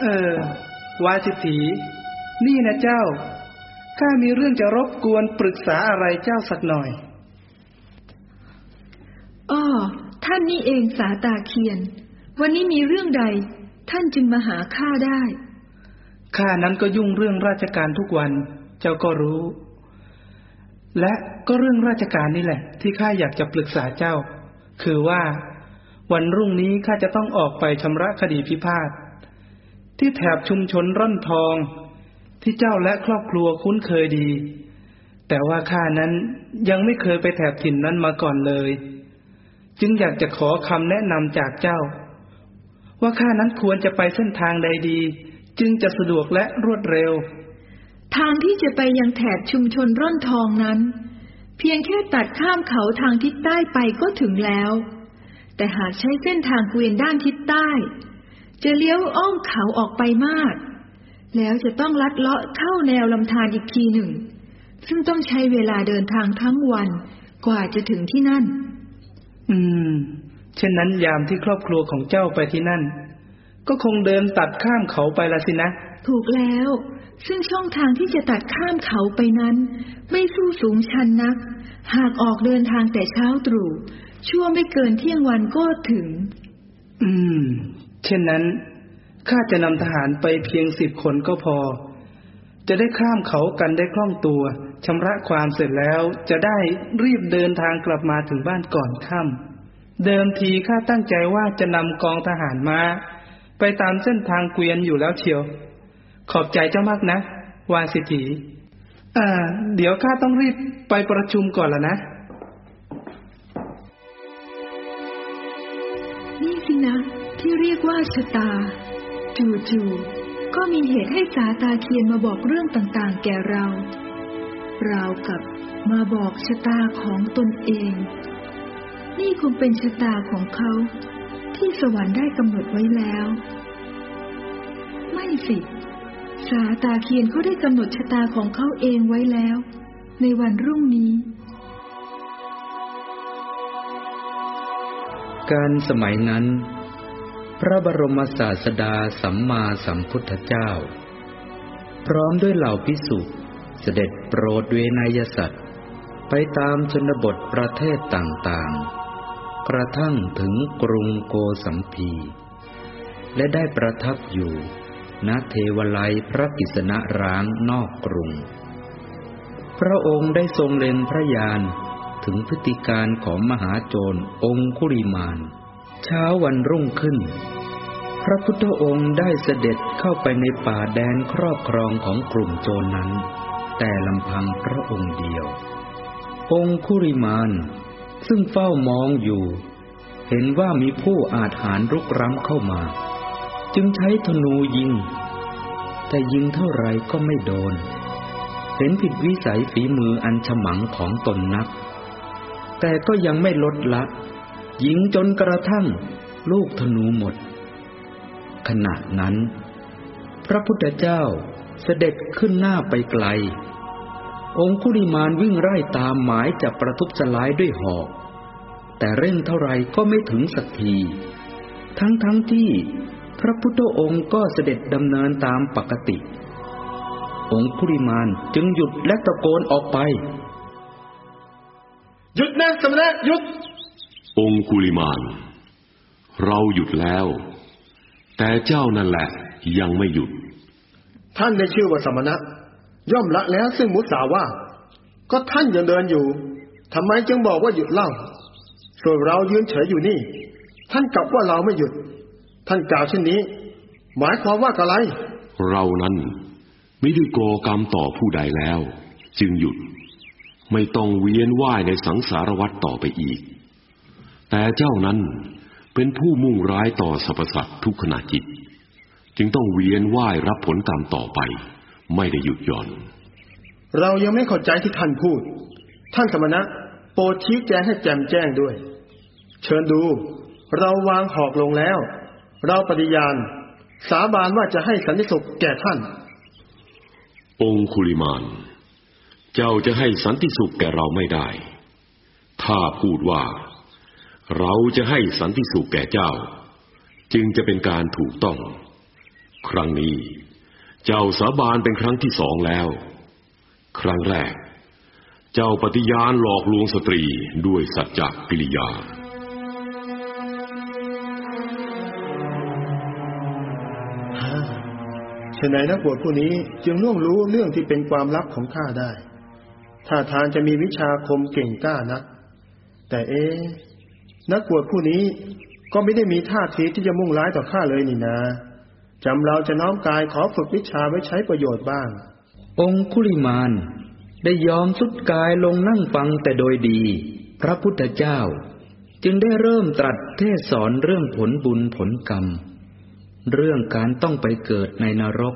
เออ วาสิทธีนี่นะเจ้า ข้ามีเรื่องจะรบกวนปรึกษาอะไรเจ้าสักหน่อย อ้อท่านนี่เองสาตาเคียน วันนี้มีเรื่องใด ท่านจึงมาหาข้าได้ข้านั้นก็ยุ่งเรื่องราชการทุกวัน เจ้าก็รู้ และก็เรื่องราชการนี่แหละ ที่ข้าอยากจะปรึกษาเจ้า คือว่า วันรุ่งนี้ข้าจะต้องออกไปชำระคดีพิพาทที่แถบชุมชนร่อนทอง ที่เจ้าและครอบครัวคุ้นเคยดี แต่ว่าข้านั้นยังไม่เคยไปแถบถิ่นนั้นมาก่อนเลย จึงอยากจะขอคำแนะนำจากเจ้า ว่าข้านั้นควรจะไปเส้นทางใดดี จึงจะสะดวกและรวดเร็ว ทางที่จะไปยังแถบชุมชนร่อนทองนั้น เพียงแค่ตัดข้ามเขาทางทิศใต้ไปก็ถึงแล้ว แต่หากใช้เส้นทางเกวียนด้านทิศใต้ จะเลี้ยวอ้อมเขาออกไปมาก แล้วจะต้องลัดเลาะเข้าแนวลำธารอีกทีหนึ่ง ซึ่งต้องใช้เวลาเดินทางทั้งวันกว่าจะถึงที่นั่น อืม เช่นนั้นยามที่ครอบครัวของเจ้าไปที่นั่น ก็คงเดินตัดข้ามเขาไปละสินะ ถูกแล้ว ซึ่งช่องทางที่จะตัดข้ามเขาไปนั้น ไม่สู้สูงชันนัก หากออกเดินทางแต่เช้าตรู่ชั่วไม่เกินเที่ยงวันก็ถึง อืม เช่นนั้นข้าจะนำทหารไปเพียงสิบคนก็พอ จะได้ข้ามเขากันได้คล่องตัวชำระความเสร็จแล้วจะได้รีบเดินทางกลับมาถึงบ้านก่อนค่ำเดิมทีข้าตั้งใจว่าจะนำกองทหารมา ไปตามเส้นทางเกวียนอยู่แล้วเชียว ขอบใจเจ้ามากนะ วาสิถีอ่า เดี๋ยวข้าต้องรีบไปประชุมก่อนแล้วนะ นี่สินะ ที่เรียกว่าชะตา จู่ๆ ก็มีเหตุให้สาตาเคียนมาบอกเรื่องต่างๆ แก่เรา ราวกับมาบอกชะตาของตนเอง นี่คงเป็นชะตาของเขาที่สวรรค์ได้กำหนดไว้แล้ว ไม่สิ สาตาเคียนเขาได้กำหนดชะตาของเขาเองไว้แล้ว ในวันรุ่งนี้ การสมัยนั้น พระบรมศาสดาสัมมาสัมพุทธเจ้า พร้อมด้วยเหล่าพิสุเสด็จโปรดเวนยสัตว์ ไปตามชนบทประเทศต่างๆ กระทั่งถึงกรุงโกสัมพี และได้ประทับอยู่ณเทวไลยพระกิษณร้างนอกกรุง พระองค์ได้ทรงเล็งพระยานถึงพฤติการของมหาโจรองคุริมาน เช้าวันรุ่งขึ้น พระพุทธองค์ได้เสด็จเข้าไปในป่าแดนครอบครองของกลุ่มโจรนั้น แต่ลำพังพระองค์เดียว องคุริมานซึ่งเฝ้ามองอยู่ เห็นว่ามีผู้อาจหารรุกร้ำเข้ามา จึงใช้ธนูยิง แต่ยิงเท่าไรก็ไม่โดน เห็นผิดวิสัยฝีมืออันฉมังของตนนัก แต่ก็ยังไม่ลดละ ยิงจนกระทั่งลูกธนูหมด ขณะนั้น พระพุทธเจ้าเสด็จขึ้นหน้าไปไกล องคุริมานวิ่งไล่ตามหมายจะประทุบสลายด้วยหอก แต่เร่งเท่าไรก็ไม่ถึงสักที ทั้งทั้งที่พระพุทธองค์ก็เสด็จดำเนินตามปกติ องคุริมานจึงหยุดและตะโกนออกไป หยุดนะสมณะหยุด องคุลิมาน เราหยุดแล้ว แต่เจ้านั่นแหละยังไม่หยุด ท่านได้ชื่อว่าสมณะ ย่อมละแล้วซึ่งมุสาวาทก็ท่านยังเดินอยู่ทำไมจึงบอกว่าหยุดเล่า ส่วนเรายืนเฉยอยู่นี่ ท่านกลับว่าเราไม่หยุด ท่านกล่าวเช่นนี้ หมายความว่าอะไร เรานั้นไม่ได้ก่อกรรมต่อผู้ใดแล้ว จึงหยุด ไม่ต้องเวียนว่ายในสังสารวัฏต่อไปอีก แต่เจ้านั้นเป็นผู้มุ่งร้ายต่อสรรพสัตว์ทุกขณะจิต จึงต้องเวียนว่ายรับผลกรรมต่อไป ไม่ได้หยุดหย่อน เรายังไม่เข้าใจที่ท่านพูด ท่านสมณะ โปรดชี้แจงให้แจ่มแจ้งด้วย เชิญดู เราวางหอกลงแล้ว เราปฏิญาณ สาบานว่าจะให้สันติสุขแก่ท่าน องคุลิมาน เจ้าจะให้สันติสุขแก่เราไม่ได้ ถ้าพูดว่า เราจะให้สันติสุขแก่เจ้า จึงจะเป็นการถูกต้อง ครั้งนี้ เจ้าสาบานเป็นครั้งที่สองแล้ว ครั้งแรก เจ้าปฏิญาณหลอกลวงสตรีด้วยสัจจกิริยา ฉะนั้นนักบวชผู้นี้จึงล่วงรู้เรื่องที่เป็นความลับของข้าได้ ถ้าทานจะมีวิชาคมเก่งกล้านัก แต่เอ๊ นักบวชผู้นี้ก็ไม่ได้มีท่าทีที่จะมุ่งร้ายต่อข้าเลยนี่นาจำเราจะน้อมกายขอฝึกวิชาไว้ใช้ประโยชน์บ้าง องคุลิมานได้ยอมสุดกายลงนั่งฟังแต่โดยดี พระพุทธเจ้า จึงได้เริ่มตรัสเทศสอนเรื่องผลบุญผลกรรม เรื่องการต้องไปเกิดในนรก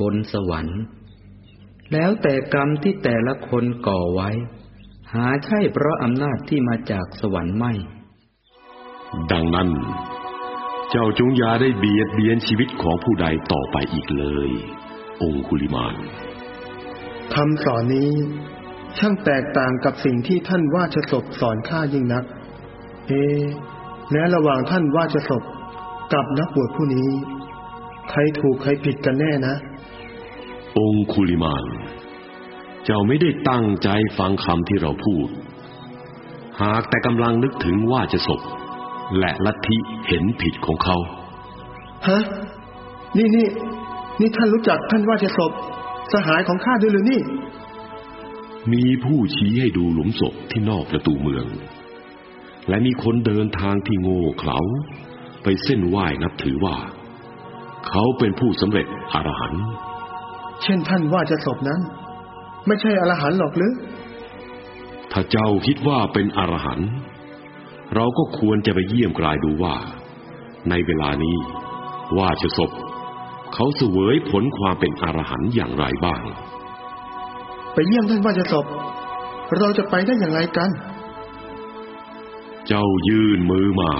บนสวรรค์ แล้วแต่กรรมที่แต่ละคนก่อไว้ หาใช่เพราะอำนาจที่มาจากสวรรค์ไม่ ดังนั้น เจ้าจงอย่าได้เบียดเบียนชีวิตของผู้ใดต่อไปอีกเลย องคุลิมานคำสอนนี้ช่างแตกต่างกับสิ่งที่ท่านว่าจะศพสอนข้ายิ่งนัก เอ๊ะและระหว่างท่านว่าจะศพกับนักบวชผู้นี้ ใครถูกใครผิดกันแน่นะ องคุลิมาน เจ้าไม่ได้ตั้งใจฟังคำที่เราพูด หากแต่กำลังนึกถึงว่าจะศพ และลัทธิเห็นผิดของเขา ฮะ นี่นี่ นี่ท่านรู้จักท่านว่าจะศพ สหายของข้าด้วยหรือนี่ มีผู้ชี้ให้ดูหลุมศพที่นอกประตูเมือง และมีคนเดินทางที่โง่เขลาไปเส้นไหว้นับถือว่า เขาเป็นผู้สำเร็จอรหันต์เช่นท่านว่าจะศพนั้น ไม่ใช่อรหันต์หรอกหรือ ถ้าเจ้าคิดว่าเป็นอรหันต์ เราก็ควรจะไปเยี่ยมกลายดูว่า ในเวลานี้ว่าจะศพ เขาเสวยผลความเป็นอรหันต์อย่างไรบ้าง ไปเยี่ยมท่านว่าจะศพ เราจะไปได้อย่างไรกัน เจ้ายื่นมือมา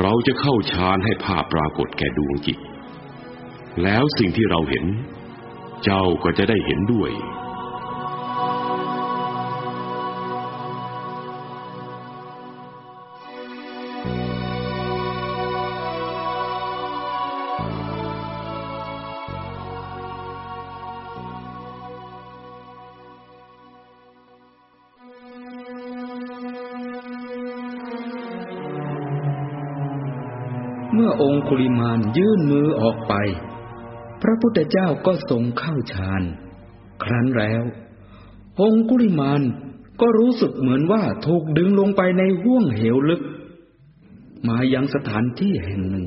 เราจะเข้าฌานให้ภาพปรากฏแก่ดวงจิต แล้วสิ่งที่เราเห็น เจ้าก็จะได้เห็นด้วย องคุลิมานยื่นมือออกไป พระพุทธเจ้าก็ทรงเข้าฌาน ครั้นแล้ว องคุลิมานก็รู้สึกเหมือนว่าถูกดึงลงไปในห้วงเหวลึก มายังสถานที่แห่งหนึ่ง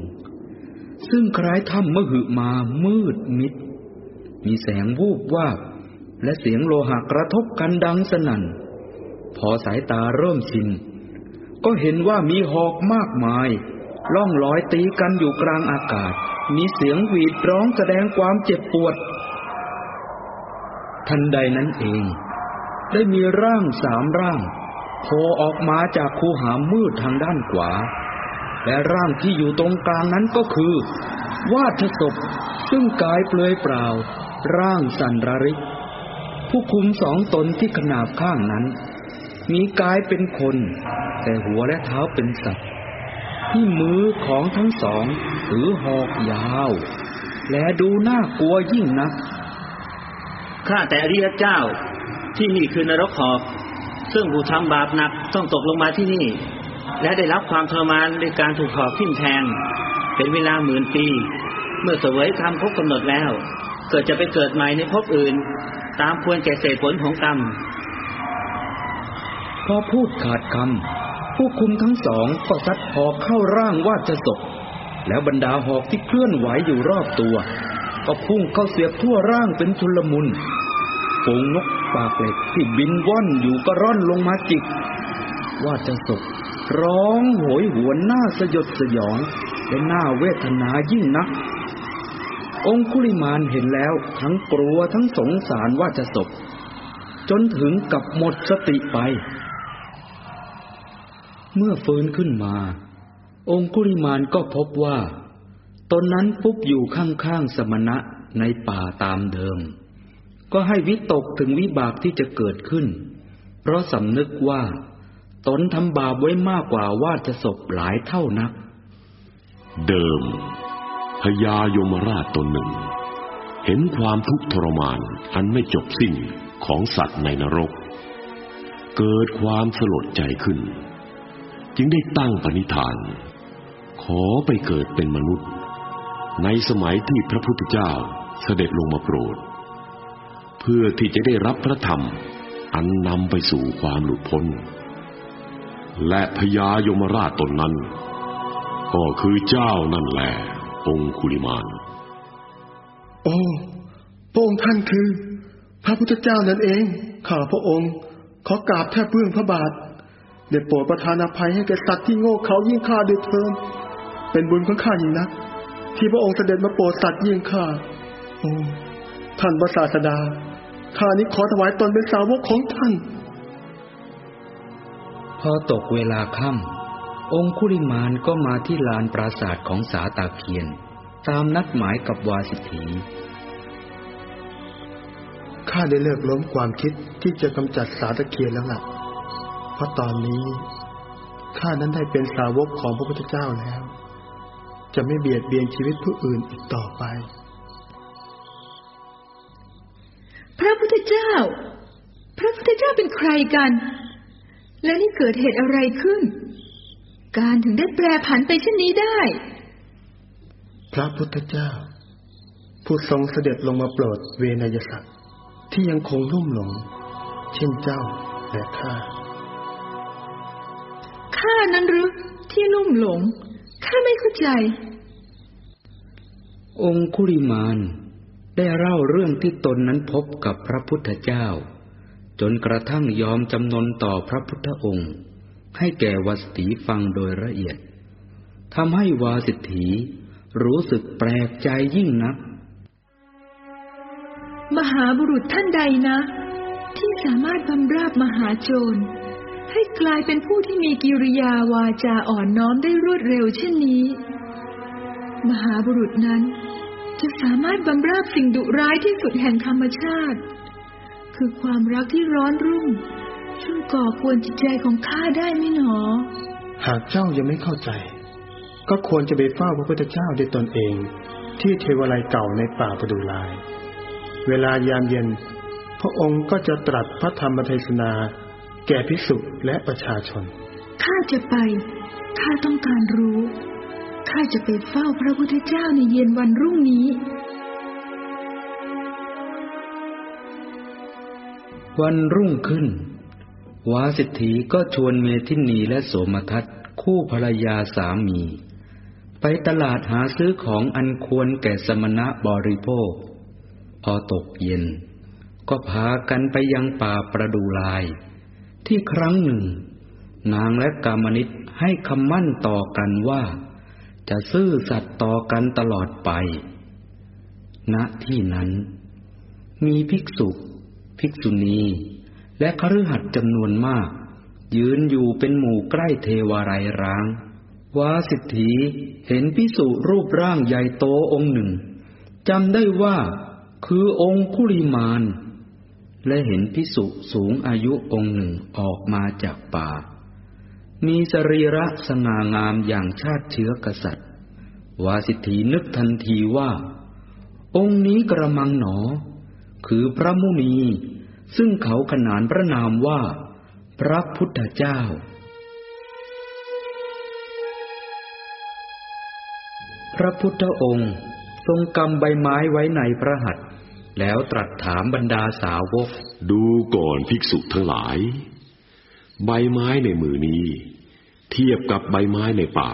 ซึ่งคล้ายถ้ำมหึมามืดมิด มีแสงวูบวาบและเสียงโลหะกระทบกันดังสนั่น พอสายตาเริ่มชิน ก็เห็นว่ามีหอกมากมาย ล่องลอยตีกันอยู่กลางอากาศ มีเสียงหวีดร้องแสดงความเจ็บปวด ทันใดนั้นเอง ได้มีร่างสามร่างโผล่ออกมาจากคูหามืดทางด้านขวา และร่างที่อยู่ตรงกลางนั้นก็คือ วาทศพซึ่งกายเปลือยเปล่า ร่างสันรริก ผู้คุมสองตนที่ขนาบข้างนั้น มีกายเป็นคน แต่หัวและเท้าเป็นสัตว์ ที่มือของทั้งสองถือหอกยาว และดูน่ากลัวยิ่งนัก ข้าแต่อริยเจ้าที่นี่คือนรกหอบซึ่งผู้ทำบาปหนักต้องตกลงมาที่นี่ และได้รับความทรมานในการถูกหอกทิ่มแทง เป็นเวลาหมื่นปี เมื่อเสวยกรรมครบกำหนดแล้ว เกิดจะไปเกิดใหม่ในภพอื่น ตามควรแก่เศษผลของกรรมพอพูดขาดคำ ผู้คุมทั้งสองก็ซัดหอกเข้าร่างวาดศพแล้วบรรดาหอกที่เคลื่อนไหวอยู่รอบตัว ก็พุ่งเข้าเสียบทั่วร่างเป็นชุลมุนฝูงนกปากเหล็กที่บินว่อนอยู่ก็ร่อนลงมาจิก ว่าดศพร้องโหยหวนหน้าสยดสยองและหน้าเวทนายิ่งนัก องคุลิมานเห็นแล้วทั้งกลัวทั้งสงสารว่าจะศพจนถึงกับหมดสติไป เมื่อฟื้นขึ้นมา องคุลิมานก็พบว่า ตนนั้นฟุบอยู่ข้างๆสมณะในป่าตามเดิม ก็ให้วิตกถึงวิบากที่จะเกิดขึ้น เพราะสำนึกว่า ตนทำบาปไว้มากกว่าว่าจะศพหลายเท่านัก เดิมพญายมราชตนหนึ่ง เห็นความทุกข์ทรมานอันไม่จบสิ้นของสัตว์ในนรก เกิดความสลดใจขึ้น จึงได้ตั้งปณิธาน ขอไปเกิดเป็นมนุษย์ ในสมัยที่พระพุทธเจ้าเสด็จลงมาโปรด เพื่อที่จะได้รับพระธรรมอันนำไปสู่ความหลุดพ้น และพญายมราชตนนั้น ก็คือเจ้านั่นแหละองคุลิมาน โอ้พระองค์ท่านคือ พระพุทธเจ้านั่นเอง ข้าพระองค์ขอกราบแทบเบื้องพระบาท ได้โปรดประทานอภัยให้แก่สัตว์ที่โง่เขายิ่งข้าด้วยเถิดเป็นบุญของข้ายิ่งนัก ที่พระองค์เสด็จมาโปรดสัตว์ยิ่งข้าโอ้ท่านพระศาสดาข้านี้ขอถวายตนเป็นสาวกของท่าน พอตกเวลาค่ำองคุลิมานก็มาที่ลานปราสาทของสาตาเคียน ตามนัดหมายกับวาสิทธีข้าได้เลิกล้มความคิดที่จะกำจัดสาตะเคียนแล้วล่ะเพ ราะตอนนี้ข้านั้นได้เป็นสาวกของพระพุทธเจ้าแล้ว จะไม่เบียดเบียนชีวิตผู้อื่นอีกต่อไป พระพุทธเจ้า พระพุทธเจ้าเป็นใครกัน และนี่เกิดเหตุอะไรขึ้น การถึงได้แปรผันไปเช่นนี้ได้ พระพุทธเจ้า ผู้ทรงเสด็จลงมาโปรดเวนยสัตว์ที่ยังคงลุ่มหลง เช่นเจ้าและข้า ข้านั้นหรือที่ลุ่มหลง ข้าไม่เข้าใจ องคุริมานได้เล่าเรื่องที่ตนนั้นพบกับพระพุทธเจ้า จนกระทั่งยอมจำนนต่อพระพุทธองค์ ให้แก่วสถีฟังโดยละเอียดทำให้วาสิทธีรู้สึกแปลกใจยิ่งนัก มหาบุรุษท่านใดนะ ที่สามารถบำราบมหาโจร ให้กลายเป็นผู้ที่มีกิริยาวาจาอ่อนน้อมได้รวดเร็วเช่นนี้ มหาบุรุษนั้นจะสามารถบำราบสิ่งดุร้ายที่สุดแห่งธรรมชาติ คือความรักที่ร้อนรุ่มช่วก่อกวนจิตใจของข้าได้ไหมหนอ หากเจ้ายังไม่เข้าใจ ก็ควรจะไปเฝ้าพระพุทธเจ้าด้วยตนเอง ที่เทวไลยเก่าในป่าประดูลาย เวลายามเย็น พระองค์ก็จะตรัสพระธรรมเทศนา แก่ภิกษุและประชาชน ข้าจะไป ข้าต้องการรู้ ข้าจะไปเฝ้าพระพุทธเจ้าในเย็นวันรุ่งนี้ วันรุ่งขึ้น วาสิทธีก็ชวนเมธินีและโสมทัตคู่ภรรยาสามี ไปตลาดหาซื้อของอันควรแก่สมณะบริโภค พอตกเย็น ก็พากันไปยังป่าประดูลาย ที่ครั้งหนึ่ง นางและกามนิตให้คำมั่นต่อกันว่า จะซื่อสัตย์ต่อกันตลอดไป ณที่นั้น มีภิกษุ ภิกษุณี และคฤหัสถ์จำนวนมาก ยืนอยู่เป็นหมู่ใกล้เทวารายร้างวาสิทธีเห็นพิสุรูปร่างใหญ่โตองค์หนึ่งจำได้ว่าคือองค์คุริมาน และเห็นพิสุสูงอายุองค์หนึ่งออกมาจากป่า มีสรีระสง่างามอย่างชาติเชื้อกษัตริย์ วาสิทธีนึกทันทีว่า องค์นี้กระมังหนอ คือพระมุนี ซึ่งเขาขนานพระนามว่า พระพุทธเจ้า พระพุทธองค์ทรงกำใบไม้ไว้ในพระหัตถ์ แล้วตรัสถามบรรดาสาวก ดูก่อนภิกษุทั้งหลาย ใบไม้ในมือนี้ เทียบกับใบไม้ในป่า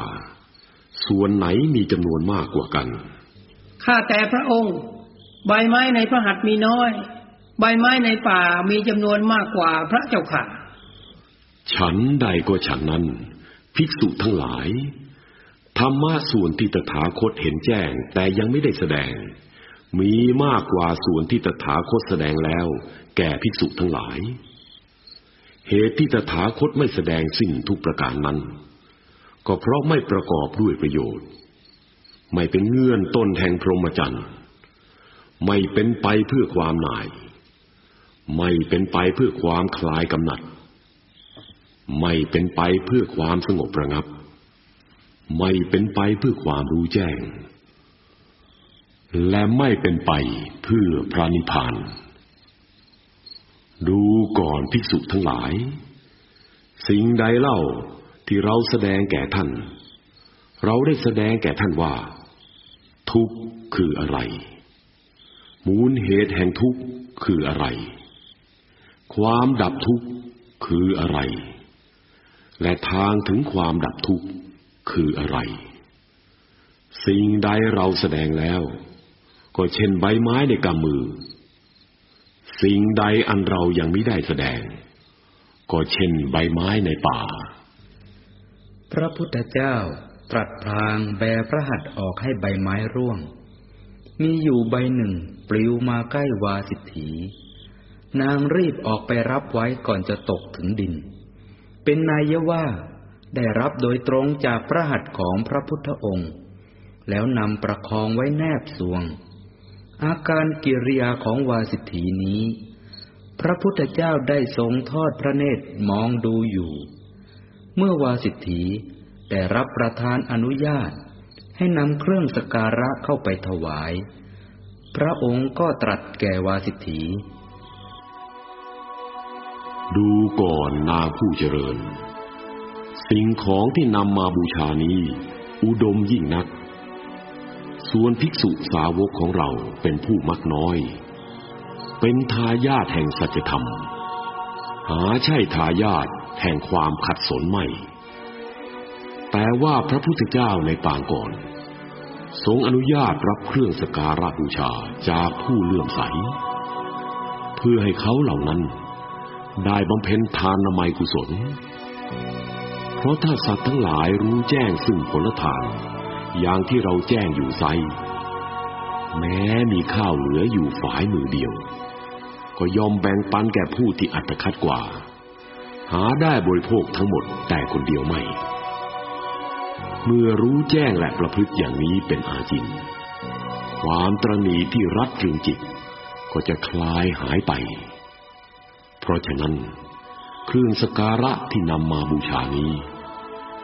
ส่วนไหนมีจำนวนมากกว่ากัน ข้าแต่พระองค์ ใบไม้ในพระหัตถ์มีน้อย ใบไม้ในป่ามีจำนวนมากกว่าพระเจ้าค่ะ ฉันใดก็ฉันนั้น ภิกษุทั้งหลาย ธรรมะส่วนที่ตถาคตเห็นแจ้งแต่ยังไม่ได้แสดง มีมากกว่าส่วนที่ตถาคตแสดงแล้ว แก่ภิกษุทั้งหลาย เหตุที่ตถาคตไม่แสดงสิ่งทุกประการนั้น ก็เพราะไม่ประกอบด้วยประโยชน์ ไม่เป็นเงื่อนต้นแห่งพรหมจรรย์ ไม่เป็นไปเพื่อความหน่าย ไม่เป็นไปเพื่อความคลายกำหนัด ไม่เป็นไปเพื่อความสงบระงับ ไม่เป็นไปเพื่อความรู้แจ้ง และไม่เป็นไปเพื่อพระนิพพาน ดูก่อนภิกษุทั้งหลาย สิ่งใดเล่าที่เราแสดงแก่ท่าน เราได้แสดงแก่ท่านว่า ทุกข์คืออะไร มูลเหตุแห่งทุกข์คืออะไร ความดับทุกข์คืออะไร และทางถึงความดับทุกข์คืออะไร สิ่งใดเราแสดงแล้ว ก็เช่นใบไม้ในกำมือ สิ่งใดอันเรายังไม่ได้แสดง ก็เช่นใบไม้ในป่า พระพุทธเจ้าตรัสพลางแบพระหัตถ์ออกให้ใบไม้ร่วง มีอยู่ใบหนึ่งปลิวมาใกล้วาสิทธี นางรีบออกไปรับไว้ก่อนจะตกถึงดิน เป็นนายว่าได้รับโดยตรงจากพระหัตถ์ของพระพุทธองค์ แล้วนำประคองไว้แนบสวง อาการกิริยาของวาสิทธีนี้ พระพุทธเจ้าได้ทรงทอดพระเนตรมองดูอยู่ เมื่อวาสิทธีได้รับประทานอนุญาต ให้นำเครื่องสการะเข้าไปถวาย พระองค์ก็ตรัสแก่วาสิทธีดูก่อนนางผู้เจริญ สิ่งของที่นำมาบูชานี้ อุดมยิ่งนัก ส่วนภิกษุสาวกของเราเป็นผู้มักน้อย เป็นทายาทแห่งสัจธรรม หาใช่ทายาทแห่งความขัดสนไม่ แต่ว่าพระพุทธเจ้าในปางก่อน ทรงอนุญาตรับเครื่องสการะบูชาจากผู้เลื่อมใส เพื่อให้เขาเหล่านั้น ได้บำเพ็ญทานนามัยกุศล เพราะถ้าสัตว์ทั้งหลายรู้แจ้งซึ่งผลทาน อย่างที่เราแจ้งอยู่ไซ แม้มีข้าวเหลืออยู่ฝ่ายมือเดียว ก็ยอมแบ่งปันแก่ผู้ที่อัตคัดกว่า หาได้บริโภคทั้งหมดแต่คนเดียวไม่ เมื่อรู้แจ้งและประพฤติอย่างนี้เป็นอาจิน ความตรณีที่รัดรึงจิต ก็จะคลายหายไป เพราะฉะนั้น เครื่องสการะที่นำมาบูชานี้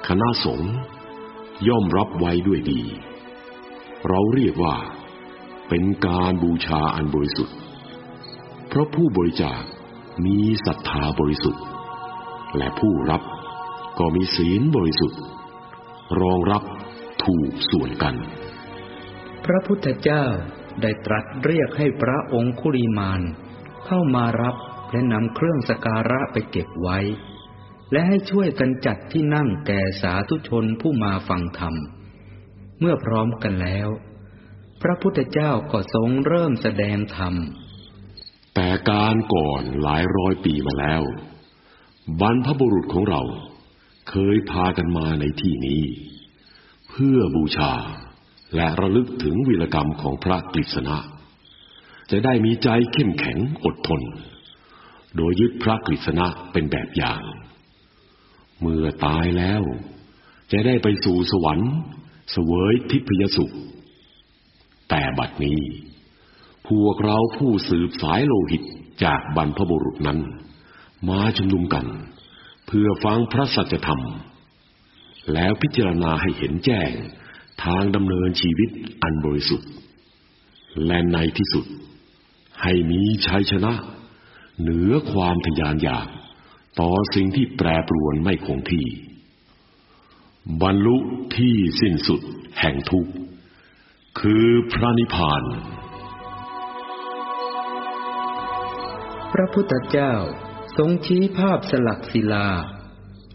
คณะสงฆ์ ย่อมรับไว้ด้วยดี เราเรียกว่า เป็นการบูชาอันบริสุทธิ์ เพราะผู้บริจาคมีศรัทธาบริสุทธิ์ และผู้รับก็มีศีลบริสุทธิ์ รองรับถูกส่วนกัน พระพุทธเจ้าได้ตรัสเรียกให้พระองคุริมานเข้ามารับและนำเครื่องสการะไปเก็บไว้ และให้ช่วยกันจัดที่นั่งแก่สาธุชนผู้มาฟังธรรม เมื่อพร้อมกันแล้ว พระพุทธเจ้าก็ทรงเริ่มแสดงธรรม แต่การก่อนหลายร้อยปีมาแล้ว บรรพบุรุษของเราเคยพากันมาในที่นี้ เพื่อบูชาและระลึกถึงวีรกรรมของพระกฤษณะ จะได้มีใจเข้มแข็งอดทน โดยยึดพระกฤษณะเป็นแบบอย่าง เมื่อตายแล้ว จะได้ไปสู่สวรรค์ เสวยทิพยสุข แต่บัดนี้ พวกเราผู้สืบสายโลหิตจากบรรพบุรุษนั้น มาชุมนุมกัน เพื่อฟังพระสัจธรรม แล้วพิจารณาให้เห็นแจ้งทางดำเนินชีวิตอันบริสุทธิ์ และในที่สุด ให้มีชัยชนะ เหนือความทยานอยาก ต่อสิ่งที่แปรปรวนไม่คงที่ บรรลุที่สิ้นสุดแห่งทุกข์ คือพระนิพพาน พระพุทธเจ้าทรงชี้ภาพสลักศิลา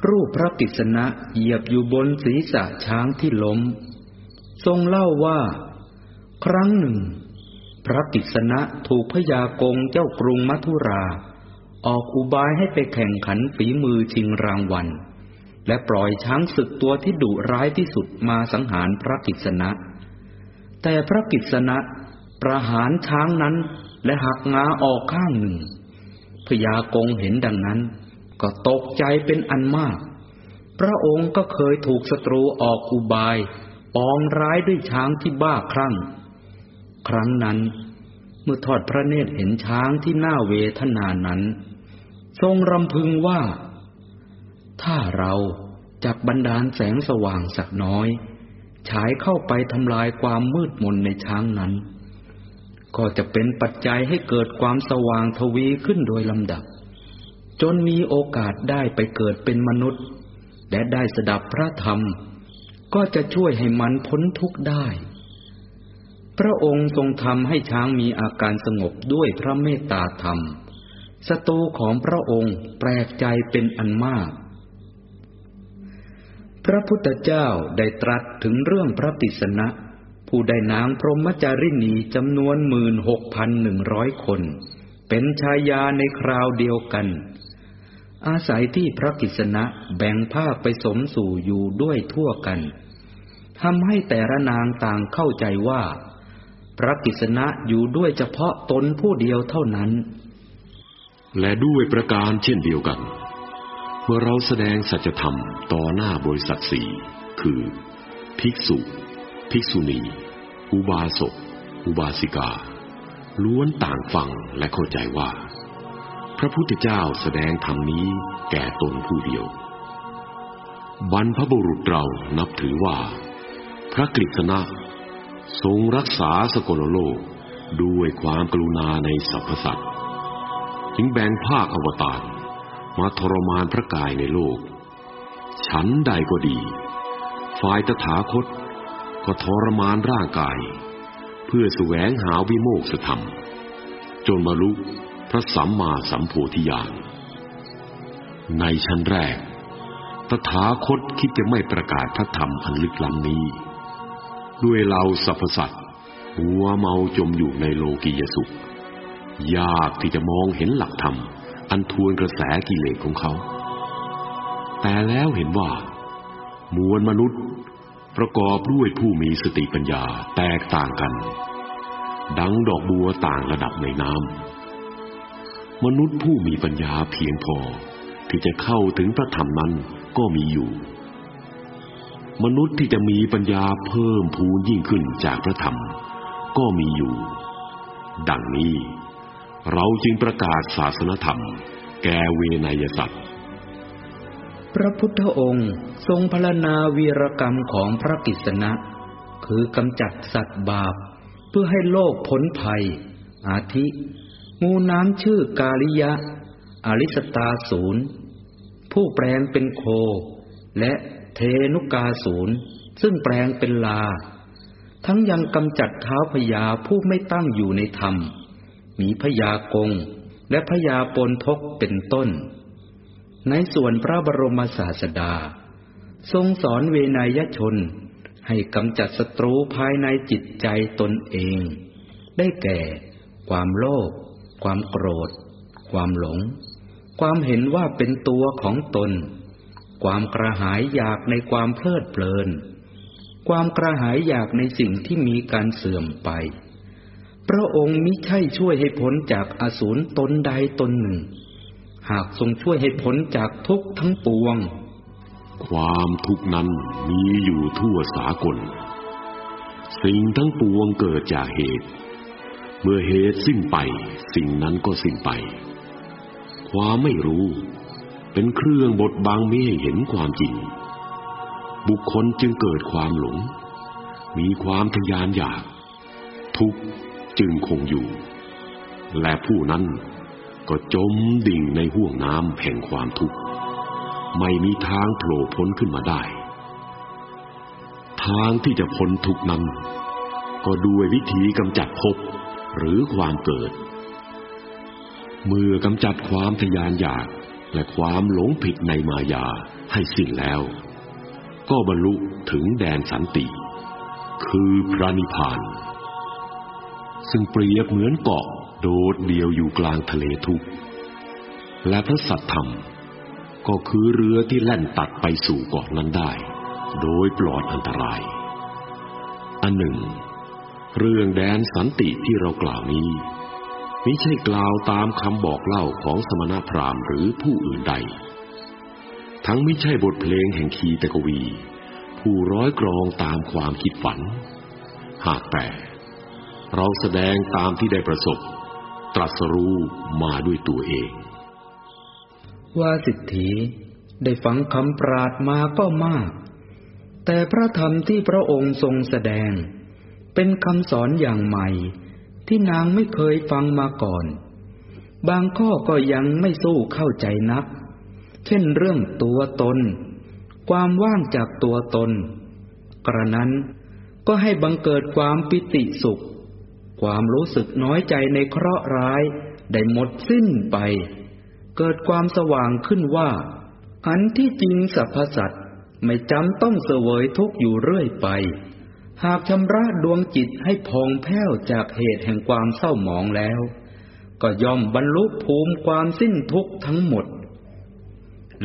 รูปพระกิษณะเหยียบอยู่บนศีรษะช้างที่ล้ม ทรงเล่าว่า ครั้งหนึ่ง พระกิษณะถูกพญากงเจ้ากรุงมัทุรา ออกอุบายให้ไปแข่งขันฝีมือชิงรางวัล และปล่อยช้างศึกตัวที่ดุร้ายที่สุดมาสังหารพระกิษณะ แต่พระกิษณะประหารช้างนั้นและหักงาออกข้างหนึ่งพญากงเห็นดังนั้น ก็ตกใจเป็นอันมาก พระองค์ก็เคยถูกศัตรูออกอุบายปองร้ายด้วยช้างที่บ้าคลั่ง ครั้งนั้น เมื่อทอดพระเนตรเห็นช้างที่น่าเวทนานั้น ทรงรำพึงว่า ถ้าเราจักบันดาลแสงสว่างสักน้อย ฉายเข้าไปทำลายความมืดมนในช้างนั้น ก็จะเป็นปัจจัยให้เกิดความสว่างทวีขึ้นโดยลำดับ จนมีโอกาสได้ไปเกิดเป็นมนุษย์ และได้สดับพระธรรม ก็จะช่วยให้มันพ้นทุกข์ได้ พระองค์ทรงทำให้ช้างมีอาการสงบด้วยพระเมตตาธรรม ศัตรูของพระองค์แปลกใจเป็นอันมาก พระพุทธเจ้าได้ตรัสถึงเรื่องพระติสนะ ผู้ได้นางพรหมจารินีจำนวนหมื่นหกพันหนึ่งร้อยคน เป็นชายาในคราวเดียวกัน อาศัยที่พระกิษณะแบ่งภาคไปสมสู่อยู่ด้วยทั่วกันทำให้แต่ละนางต่างเข้าใจว่า พระกิษณะอยู่ด้วยเฉพาะตนผู้เดียวเท่านั้น และด้วยประการเช่นเดียวกัน เมื่อเราแสดงสัจธรรมต่อหน้าบริษัทสี่คือ ภิกษุ ภิกษุณี อุบาสก อุบาสิกา ล้วนต่างฟังและเข้าใจว่า พระพุทธเจ้าแสดงธรรมนี้แก่ตนผู้เดียว บรรพบุรุษเรานับถือว่า พระกฤษณะทรงรักษาสกลโลกด้วยความกรุณาในสรรพสัตว์ จึงแบ่งภาคอวตารมาทรมานพระกายในโลก ฉันใดก็ดี ฝ่ายตถาคตก็ทรมานร่างกาย เพื่อแสวงหาวิโมกษธรรม จนบรรลุพระสัมมาสัมโพธิญาณในชั้นแรก ตถาคตคิดจะไม่ประกาศพระธรรมอันลึกล้ำนี้ ด้วยเราสรรพสัตว์หัวเมาจมอยู่ในโลกียสุข ยากที่จะมองเห็นหลักธรรม อันทวนกระแสกิเลสของเขา แต่แล้วเห็นว่า มวลมนุษย์ ประกอบด้วยผู้มีสติปัญญาแตกต่างกัน ดังดอกบัวต่างระดับในน้ำมนุษย์ผู้มีปัญญาเพียงพอ ที่จะเข้าถึงพระธรรมนั้นก็มีอยู่ มนุษย์ที่จะมีปัญญาเพิ่มพูนยิ่งขึ้นจากพระธรรม ก็มีอยู่ ดังนี้ เราจึงประกาศศาสนธรรม แก่เวนยสัตว์ พระพุทธองค์ทรงพรณนาวีรกรรมของพระกิษณะ คือกำจัดสัตว์บาป เพื่อให้โลกพ้นภัย อาทิ งูน้ำชื่อกาลิยะ อริสตาศูนย์ผู้แปลงเป็นโค และเทนุกาศูนย์ซึ่งแปลงเป็นลา ทั้งยังกำจัดเท้าพญาผู้ไม่ตั้งอยู่ในธรรม มีพญากง และพญาปนทกเป็นต้น ในส่วนพระบรมศาสดา ทรงสอนเวนยชน ให้กำจัดศัตรูภายในจิตใจตนเอง ได้แก่ ความโลภความโกรธ ความหลง ความเห็นว่าเป็นตัวของตน ความกระหายอยากในความเพลิดเพลิน ความกระหายอยากในสิ่งที่มีการเสื่อมไป พระองค์มิใช่ช่วยให้พ้นจากอสูรตนใดตนหนึ่ง หากทรงช่วยให้พ้นจากทุกทั้งปวง ความทุกข์นั้นมีอยู่ทั่วสากล สิ่งทั้งปวงเกิดจากเหตุ เมื่อเหตุสิ้นไป สิ่งนั้นก็สิ้นไป ความไม่รู้ เป็นเครื่องบดบังไม่ให้เห็นความจริง บุคคลจึงเกิดความหลง มีความทยานอยาก ทุกข์ จึงคงอยู่ และผู้นั้นก็จมดิ่งในห่วงน้ำแห่งความทุกข์ ไม่มีทางโผล่พ้นขึ้นมาได้ ทางที่จะพ้นทุกนั้น ก็ด้วยวิธีกำจัดภพหรือความเกิด เมื่อกำจัดความทยานอยากและความหลงผิดในมายาให้สิ้นแล้ว ก็บรรลุถึงแดนสันติ คือพระนิพพาน ซึ่งเปรียบเหมือนเกาะโดดเดียวอยู่กลางทะเลทุกข์และพระสัตธรรม ก็คือเรือที่แล่นตัดไปสู่เกาะนั้นได้ โดยปลอดอันตราย อันหนึ่ง เรื่องแดนสันติที่เรากล่าวนี้ไม่ใช่กล่าวตามคำบอกเล่าของสมณพราหมณ์หรือผู้อื่นใด ทั้งไม่ใช่บทเพลงแห่งคีตกวี ผู้ร้อยกรองตามความคิดฝัน หากแต่ เราแสดงตามที่ได้ประสบ ตรัสรู้มาด้วยตัวเอง ว่าสิทธิได้ฟังคำปราดมาก็มาก แต่พระธรรมที่พระองค์ทรงแสดง เป็นคำสอนอย่างใหม่ที่นางไม่เคยฟังมาก่อน บางข้อก็ยังไม่สู้เข้าใจนัก เช่นเรื่องตัวตน ความว่างจากตัวตน กระนั้นก็ให้บังเกิดความปิติสุข ความรู้สึกน้อยใจในเคราะห์ร้าย ได้หมดสิ้นไป เกิดความสว่างขึ้นว่า อันที่จริงสรรพสัตว์ไม่จำต้องเสวยทุกข์อยู่เรื่อยไป หากชำระดวงจิตให้พองแผ้วจากเหตุแห่งความเศร้าหมองแล้ว ก็ย่อมบรรลุภูมิความสิ้นทุกข์ทั้งหมด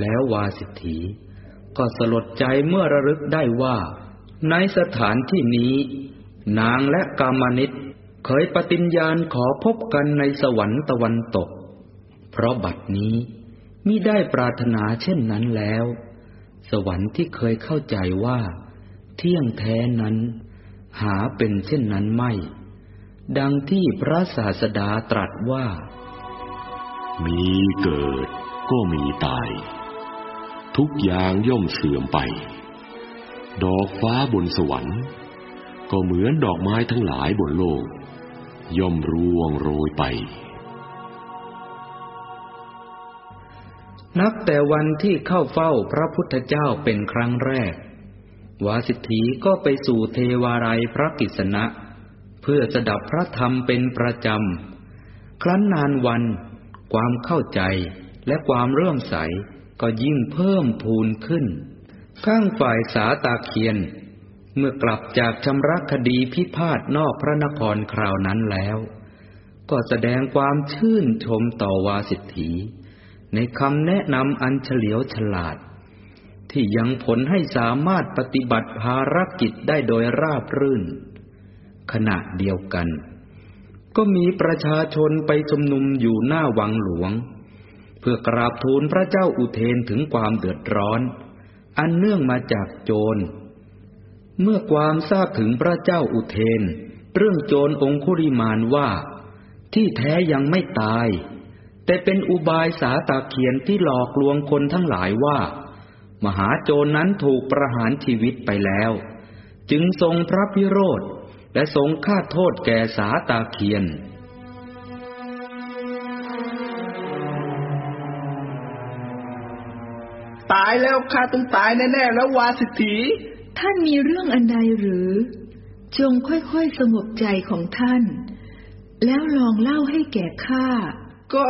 แล้ววาสิทธีก็สลดใจเมื่อระลึกได้ว่า ในสถานที่นี้ นางและกามนิต เคยปฏิญญาณขอพบกันในสวรรค์ตะวันตก เพราะบัดนี้มิได้ปรารถนาเช่นนั้นแล้ว สวรรค์ที่เคยเข้าใจว่า เที่ยงแท้นั้น หาเป็นเช่นนั้นไม่ ดังที่พระศาสดาตรัสว่า มีเกิดก็มีตาย ทุกอย่างย่อมเสื่อมไป ดอกฟ้าบนสวรรค์ ก็เหมือนดอกไม้ทั้งหลายบนโลก ย่อมร่วงโรยไป นับแต่วันที่เข้าเฝ้าพระพุทธเจ้าเป็นครั้งแรก วาสิทธีก็ไปสู่เทวาลัยพระกิษณะ เพื่อสดับพระธรรมเป็นประจำ ครั้นนานวัน ความเข้าใจและความเรื่อมใสก็ยิ่งเพิ่มพูนขึ้น ข้างฝ่ายสาตาเคียน เมื่อกลับจากชำระคดีพิพาทนอกพระนครคราวนั้นแล้ว ก็แสดงความชื่นชมต่อวาสิทธีในคำแนะนำอันเฉลียวฉลาด ที่ยังผลให้สามารถปฏิบัติภารกิจได้โดยราบรื่น ขณะเดียวกัน ก็มีประชาชนไปชุมนุมอยู่หน้าวังหลวง เพื่อกราบทูลพระเจ้าอุเทนถึงความเดือดร้อน อันเนื่องมาจากโจร เมื่อความทราบถึงพระเจ้าอุเทน เรื่องโจรองคุริมานว่า ที่แท้ยังไม่ตาย แต่เป็นอุบายสาตาเขียนที่หลอกลวงคนทั้งหลายว่า มหาโจรนั้นถูกประหารชีวิตไปแล้ว จึงทรงพระพิโรธและทรงฆ่าโทษแก่สาตาเคียนตายแล้วข้าต้องตายแน่ๆแล้ววาสิทธี ท่านมีเรื่องอันใดหรือ จงค่อยๆสงบใจของท่าน แล้วลองเล่าให้แก่ข้า ก็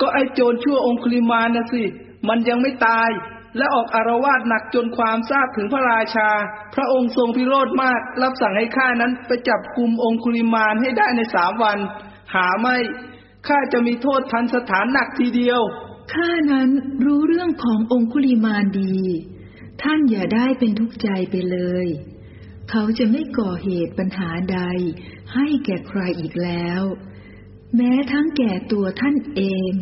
ก็ไอโจรชั่วองคุลิมานะสิ มันยังไม่ตาย และออกอารวาสหนักจนความทราบถึงพระราชา พระองค์ทรงพิโรธมาก รับสั่งให้ข้านั้นไปจับกลุ่มองคุลิมานให้ได้ในสามวัน หาไม่ข้าจะมีโทษทันสถานหนักทีเดียวข้านั้นรู้เรื่องขององคุลิมานดี ท่านอย่าได้เป็นทุกข์ใจไปเลย เขาจะไม่ก่อเหตุปัญหาใด ให้แก่ใครอีกแล้ว แม้ทั้งแก่ตัวท่านเอง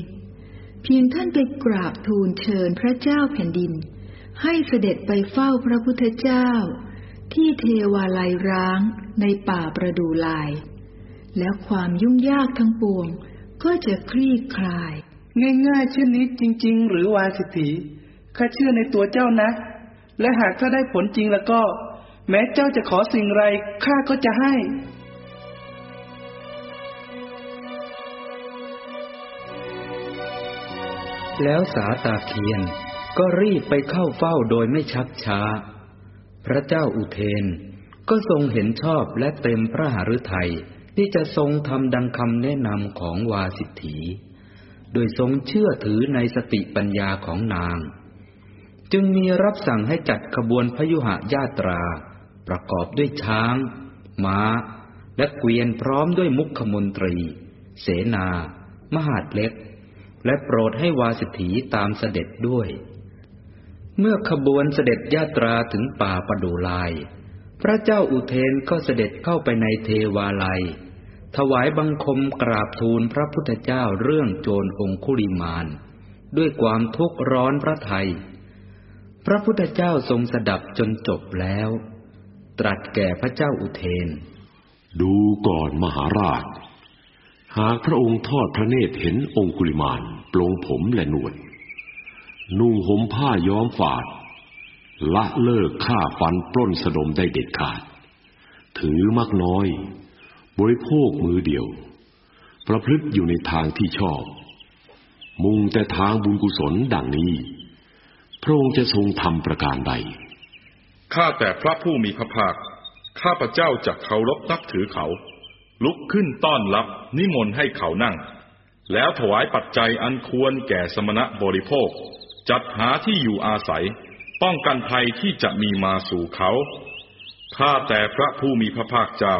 เพียงท่านไปกราบทูลเชิญพระเจ้าแผ่นดิน ให้เสด็จไปเฝ้าพระพุทธเจ้า ที่เทวาลัยร้างในป่าประดูลาย แล้วความยุ่งยากทั้งปวงก็จะคลี่คลาย ง่ายๆเช่นนี้จริง ๆ หรือวาสิทธิข้าเชื่อในตัวเจ้านะ และหากถ้าได้ผลจริงแล้วก็ แม้เจ้าจะขอสิ่งไรข้าก็จะให้ แล้วสาตาเคียนก็รีบไปเข้าเฝ้าโดยไม่ชักช้า พระเจ้าอุเทนก็ทรงเห็นชอบและเต็มพระหฤทัยที่จะทรงทำดังคำแนะนำของวาสิทธี โดยทรงเชื่อถือในสติปัญญาของนาง จึงมีรับสั่งให้จัดขบวนพยุหญาตรา ประกอบด้วยช้าง ม้า และเกวียนพร้อมด้วยมุขมนตรี เสนา มหาดเล็ก และโปรดให้วาสิทธีตามเสด็จด้วย เมื่อขบวนเสด็จญาตราถึงป่าประดูลาย พระเจ้าอุเทนก็เสด็จเข้าไปในเทวาลัย ถวายบังคมกราบทูลพระพุทธเจ้าเรื่องโจรองคุริมาน ด้วยความทุกข์ร้อนพระไทย พระพุทธเจ้าทรงสดับจนจบแล้ว ตรัสแก่พระเจ้าอุเทน ดูก่อนมหาราช หากพระองค์ทอดพระเนตรเห็นองคุลิมานปลงผมและหนวด นุ่งห่มผ้าย้อมฝาด ละเลิกฆ่าฟันปล้นสะดมได้เด็ดขาด ถือมักน้อย บริโภคมือเดียว ประพฤติอยู่ในทางที่ชอบ มุ่งแต่ทางบุญกุศลดังนี้ พระองค์จะทรงทำประการใด ข้าแต่พระผู้มีพระภาค ข้าพระเจ้าจะเคารพนับถือเขา ลุกขึ้นต้อนรับนิมนต์ให้เขานั่ง แล้วถวายปัจจัยอันควรแก่สมณะบริโภค จัดหาที่อยู่อาศัย ป้องกันภัยที่จะมีมาสู่เขา ข้าแต่พระผู้มีพระภาคเจ้า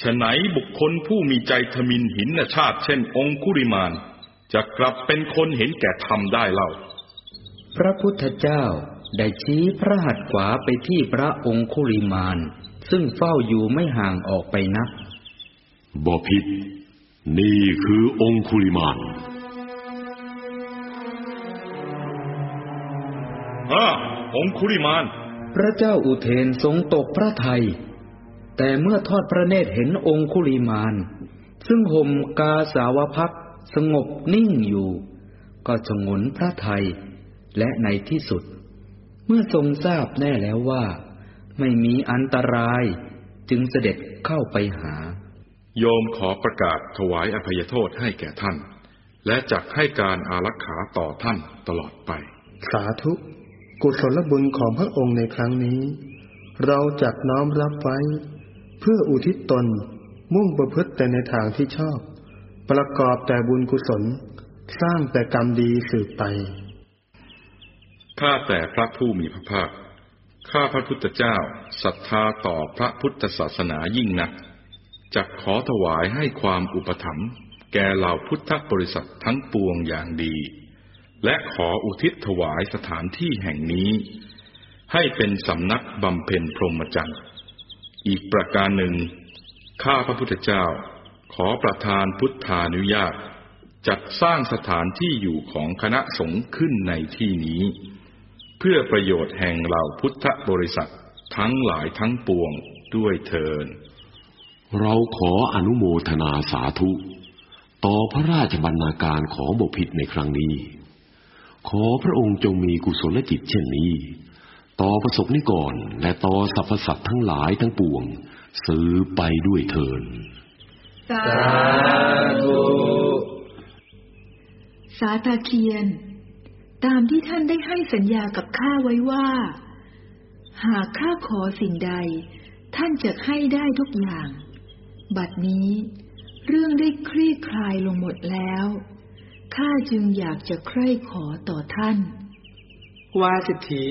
ฉไหนบุคคลผู้มีใจทมินหินชาติเช่นองคุริมานจะกลับเป็นคนเห็นแก่ธรรมได้เล่า พระพุทธเจ้าได้ชี้พระหัตถ์ขวาไปที่พระองคุริมาน ซึ่งเฝ้าอยู่ไม่ห่างออกไปนักบอพิษนี่คือองคุลิมานอ่าองคุลิมาน พระเจ้าอุเทนทรงตกพระทัยแต่เมื่อทอดพระเนตรเห็นองคุลิมาน ซึ่งห่มกาสาวพักสงบนิ่งอยู่ ก็ชงนพระทัย และในที่สุด เมื่อทรงทราบแน่แล้วว่า ไม่มีอันตรายจึงเสด็จเข้าไปหา โยมขอประกาศถวายอภัยโทษให้แก่ท่าน และจักให้การอารักขาต่อท่านตลอดไป สาธุ กุศลบุญของพระองค์ในครั้งนี้ เราจักน้อมรับไว้ เพื่ออุทิศตนมุ่งประพฤติแต่ในทางที่ชอบ ประกอบแต่บุญกุศล สร้างแต่กรรมดีสืบไป ข้าแต่พระผู้มีพระภาค ข้าพระพุทธเจ้าศรัทธาต่อพระพุทธศาสนายิ่งนัก จักขอถวายให้ความอุปถัมภ์แก่เหล่าพุทธบริษัททั้งปวงอย่างดี และขออุทิศถวายสถานที่แห่งนี้ ให้เป็นสำนักบำเพ็ญพรหมจรรย์ อีกประการหนึ่ง ข้าพระพุทธเจ้า ขอประทานพุทธานุญาตจัดสร้างสถานที่อยู่ของคณะสงฆ์ขึ้นในที่นี้ เพื่อประโยชน์แห่งเหล่าพุทธบริษัททั้งหลายทั้งปวงด้วยเทิน เราขออนุโมทนาสาธุ ต่อพระราชบรรณาการของบพิษในครั้งนี้ ขอพระองค์จงมีกุศลจิตเช่นนี้ ต่อประสบนิกรและต่อสรรพสัตว์ทั้งหลายทั้งปวง ซื้อไปด้วยเทินสาธุสาตาเคียน ตามที่ท่านได้ให้สัญญากับข้าไว้ว่า หากข้าขอสิ่งใด ท่านจะให้ได้ทุกอย่าง บัดนี้ เรื่องได้คลี่คลายลงหมดแล้ว ข้าจึงอยากจะใคร่ขอต่อท่าน วาสิทธี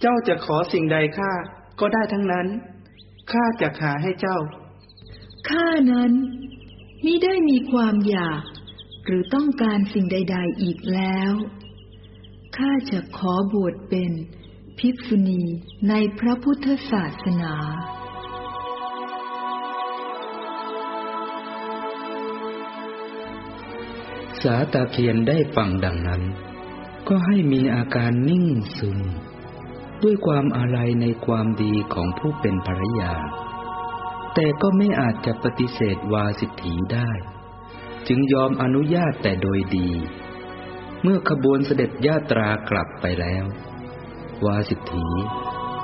เจ้าจะขอสิ่งใดข้าก็ได้ทั้งนั้น ข้าจะหาให้เจ้า ข้านั้นมิได้มีความอยากหรือต้องการสิ่งใด ๆ อีกแล้ว ข้าจะขอบวชเป็นภิกษุณีในพระพุทธศาสนา สาตาเคียนได้ฟังดังนั้น ก็ให้มีอาการนิ่งซึมด้วยความอาลัยในความดีของผู้เป็นภรรยา แต่ก็ไม่อาจจะปฏิเสธวาสิทธีได้ จึงยอมอนุญาตแต่โดยดี เมื่อขบวนเสด็จญาตรากลับไปแล้ว วาสิทธี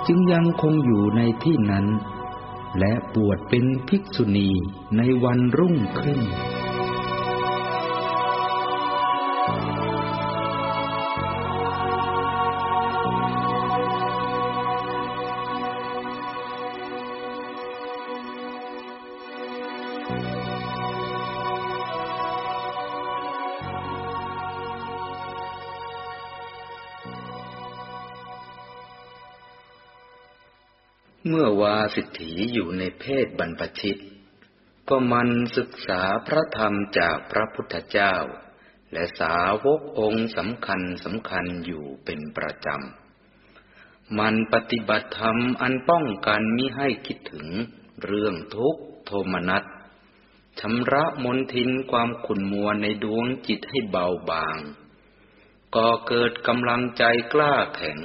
จึงยังคงอยู่ในที่นั้น และบวชเป็นภิกษุณีในวันรุ่งขึ้น สิทธีอยู่ในเพศบรรพชิต ก็มันศึกษาพระธรรมจากพระพุทธเจ้า และสาวกองค์สำคัญสำคัญอยู่เป็นประจำ มันปฏิบัติธรรมอันป้องกันมิให้คิดถึงเรื่องทุกข์โทมนัสชำระมนทินความขุ่นมัวในดวงจิตให้เบาบาง ก็เกิดกำลังใจกล้าแข็ง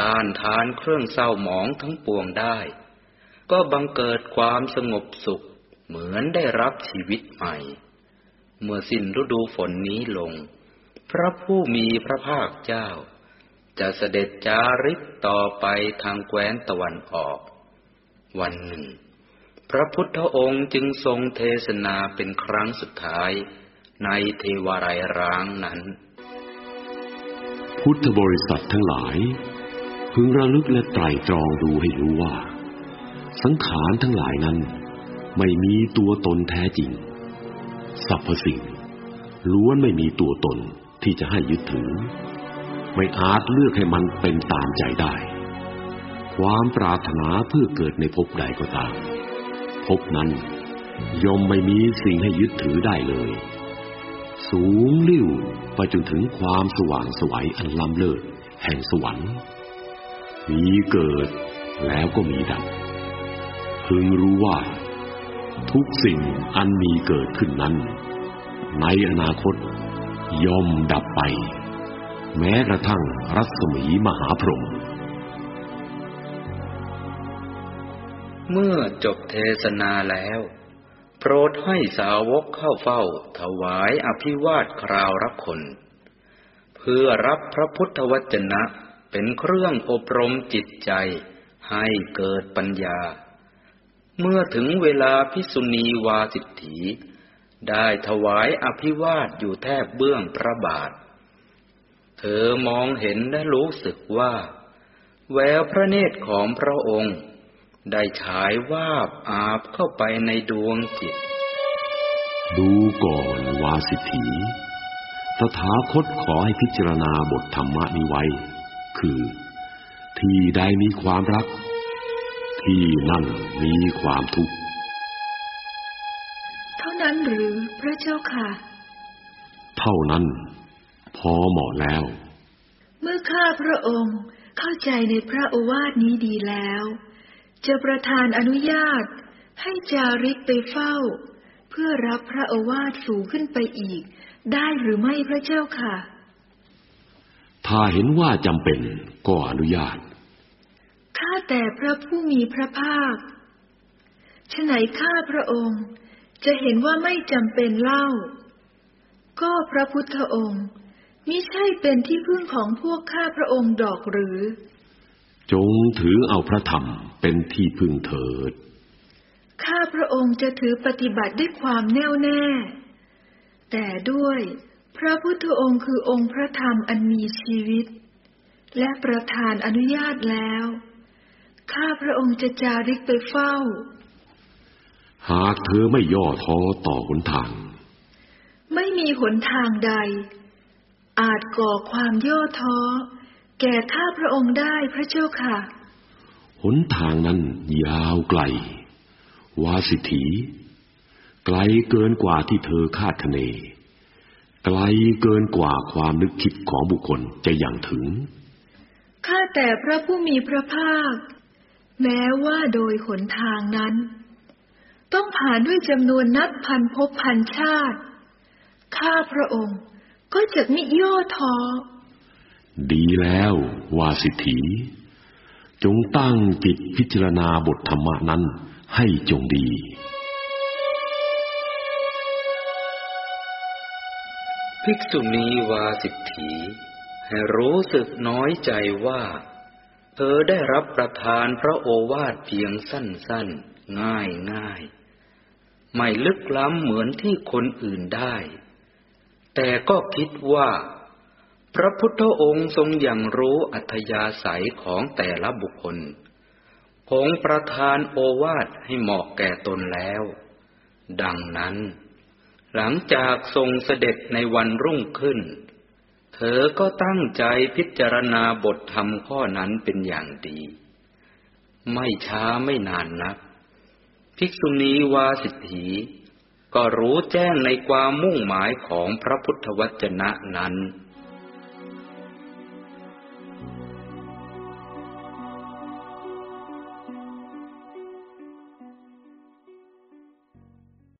ต้านทานเครื่องเศร้าหมองทั้งปวงได้ ก็บังเกิดความสงบสุขเหมือนได้รับชีวิตใหม่ เมื่อสิ้นฤดูฝนนี้ลง พระผู้มีพระภาคเจ้า จะเสด็จจาริกต่อไปทางแคว้นตะวันออก วันหนึ่ง พระพุทธองค์จึงทรงเทศนาเป็นครั้งสุดท้ายในเทวารายร้างนั้น พุทธบริษัททั้งหลาย พึงระลึกและไตรตรองดูให้รู้ว่า สังขารทั้งหลายนั้น ไม่มีตัวตนแท้จริงสรรพสิ่งล้วนไม่มีตัวตนที่จะให้ยึดถือ ไม่อาจเลือกให้มันเป็นตามใจได้ ความปรารถนาเพื่อเกิดในภพใดก็ตามภพนั้นย่อมไม่มีสิ่งให้ยึดถือได้เลย สูงลิ่วไปจนถึงความสว่างสวัยอันล้ำเลิศแห่งสวรรค์ มีเกิดแล้วก็มีดับ พึงรู้ว่า ทุกสิ่งอันมีเกิดขึ้นนั้น ในอนาคตย่อมดับไป แม้กระทั่งรัศมีมหาพรหมเมื่อจบเทศนาแล้ว โปรดให้สาวกเข้าเฝ้า ถวายอภิวาทคราวรับคน เพื่อรับพระพุทธวจนะเป็นเครื่องอบรมจิตใจให้เกิดปัญญา เมื่อถึงเวลาพิสุณีวาสิทธีได้ถวายอภิวาทอยู่แทบเบื้องพระบาท เธอมองเห็นและรู้สึกว่า แววพระเนตรของพระองค์ ได้ฉายวาบอาบเข้าไปในดวงจิต ดูก่อนวาสิทธีตถาคตขอให้พิจารณาบทธรรมะนี้ไว้ คือ ที่ใดมีความรัก ที่นั่นมีความทุกข์ เท่านั้นหรือพระเจ้าค่ะ เท่านั้น พอเหมาะแล้ว เมื่อข้าพระองค์เข้าใจในพระโอวาทนี้ดีแล้ว จะประทานอนุญาตให้จาริกไปเฝ้า เพื่อรับพระโอวาทสูงขึ้นไปอีก ได้หรือไม่พระเจ้าค่ะ ถ้าเห็นว่าจำเป็นก็อนุญาต ข้าแต่พระผู้มีพระภาคฉไหนข้าพระองค์ จะเห็นว่าไม่จำเป็นเล่า ก็พระพุทธองค์มิใช่เป็นที่พึ่งของพวกข้าพระองค์ดอกหรือ จงถือเอาพระธรรมเป็นที่พึ่งเถิด ข้าพระองค์จะถือปฏิบัติด้วยความแน่วแน่ แต่ด้วยพระพุทธองค์คือองค์พระธรรมอันมีชีวิต และประทานอนุญาตแล้ว ข้าพระองค์จะจาริกไปเฝ้า หากเธอไม่ย่อท้อต่อหนทาง ไม่มีหนทางใด อาจก่อความย่อท้อ แก่ข้าพระองค์ได้พระเจ้าค่ะ หนทางนั้นยาวไกล วาสิถี ไกลเกินกว่าที่เธอคาดคะเน ไกลเกินกว่าความนึกคิดของบุคคลจะอย่างถึง ข้าแต่พระผู้มีพระภาค แม้ว่าโดยหนทางนั้น ต้องผ่านด้วยจำนวนนับพันภพพันชาติ ข้าพระองค์ก็จะมิย่อท้อ ดีแล้ววาสิถี จงตั้งจิตพิจารณาบทธรรมนั้นให้จงดีภิกษุณีวาสิทธีให้รู้สึกน้อยใจว่า เธอได้รับประทานพระโอวาทเพียงสั้นๆ ง่ายๆไม่ลึกล้ำเหมือนที่คนอื่นได้ แต่ก็คิดว่า พระพุทธองค์ทรงอย่างรู้อัธยาศัยของแต่ละบุคคล คงประทานโอวาทให้เหมาะแก่ตนแล้ว ดังนั้น หลังจากทรงเสด็จในวันรุ่งขึ้น เธอก็ตั้งใจพิจารณาบทธรรมข้อนั้นเป็นอย่างดี ไม่ช้าไม่นานนัก ภิกษุณีวาสิทธีก็รู้แจ้งในความมุ่งหมายของพระพุทธวจนะนั้น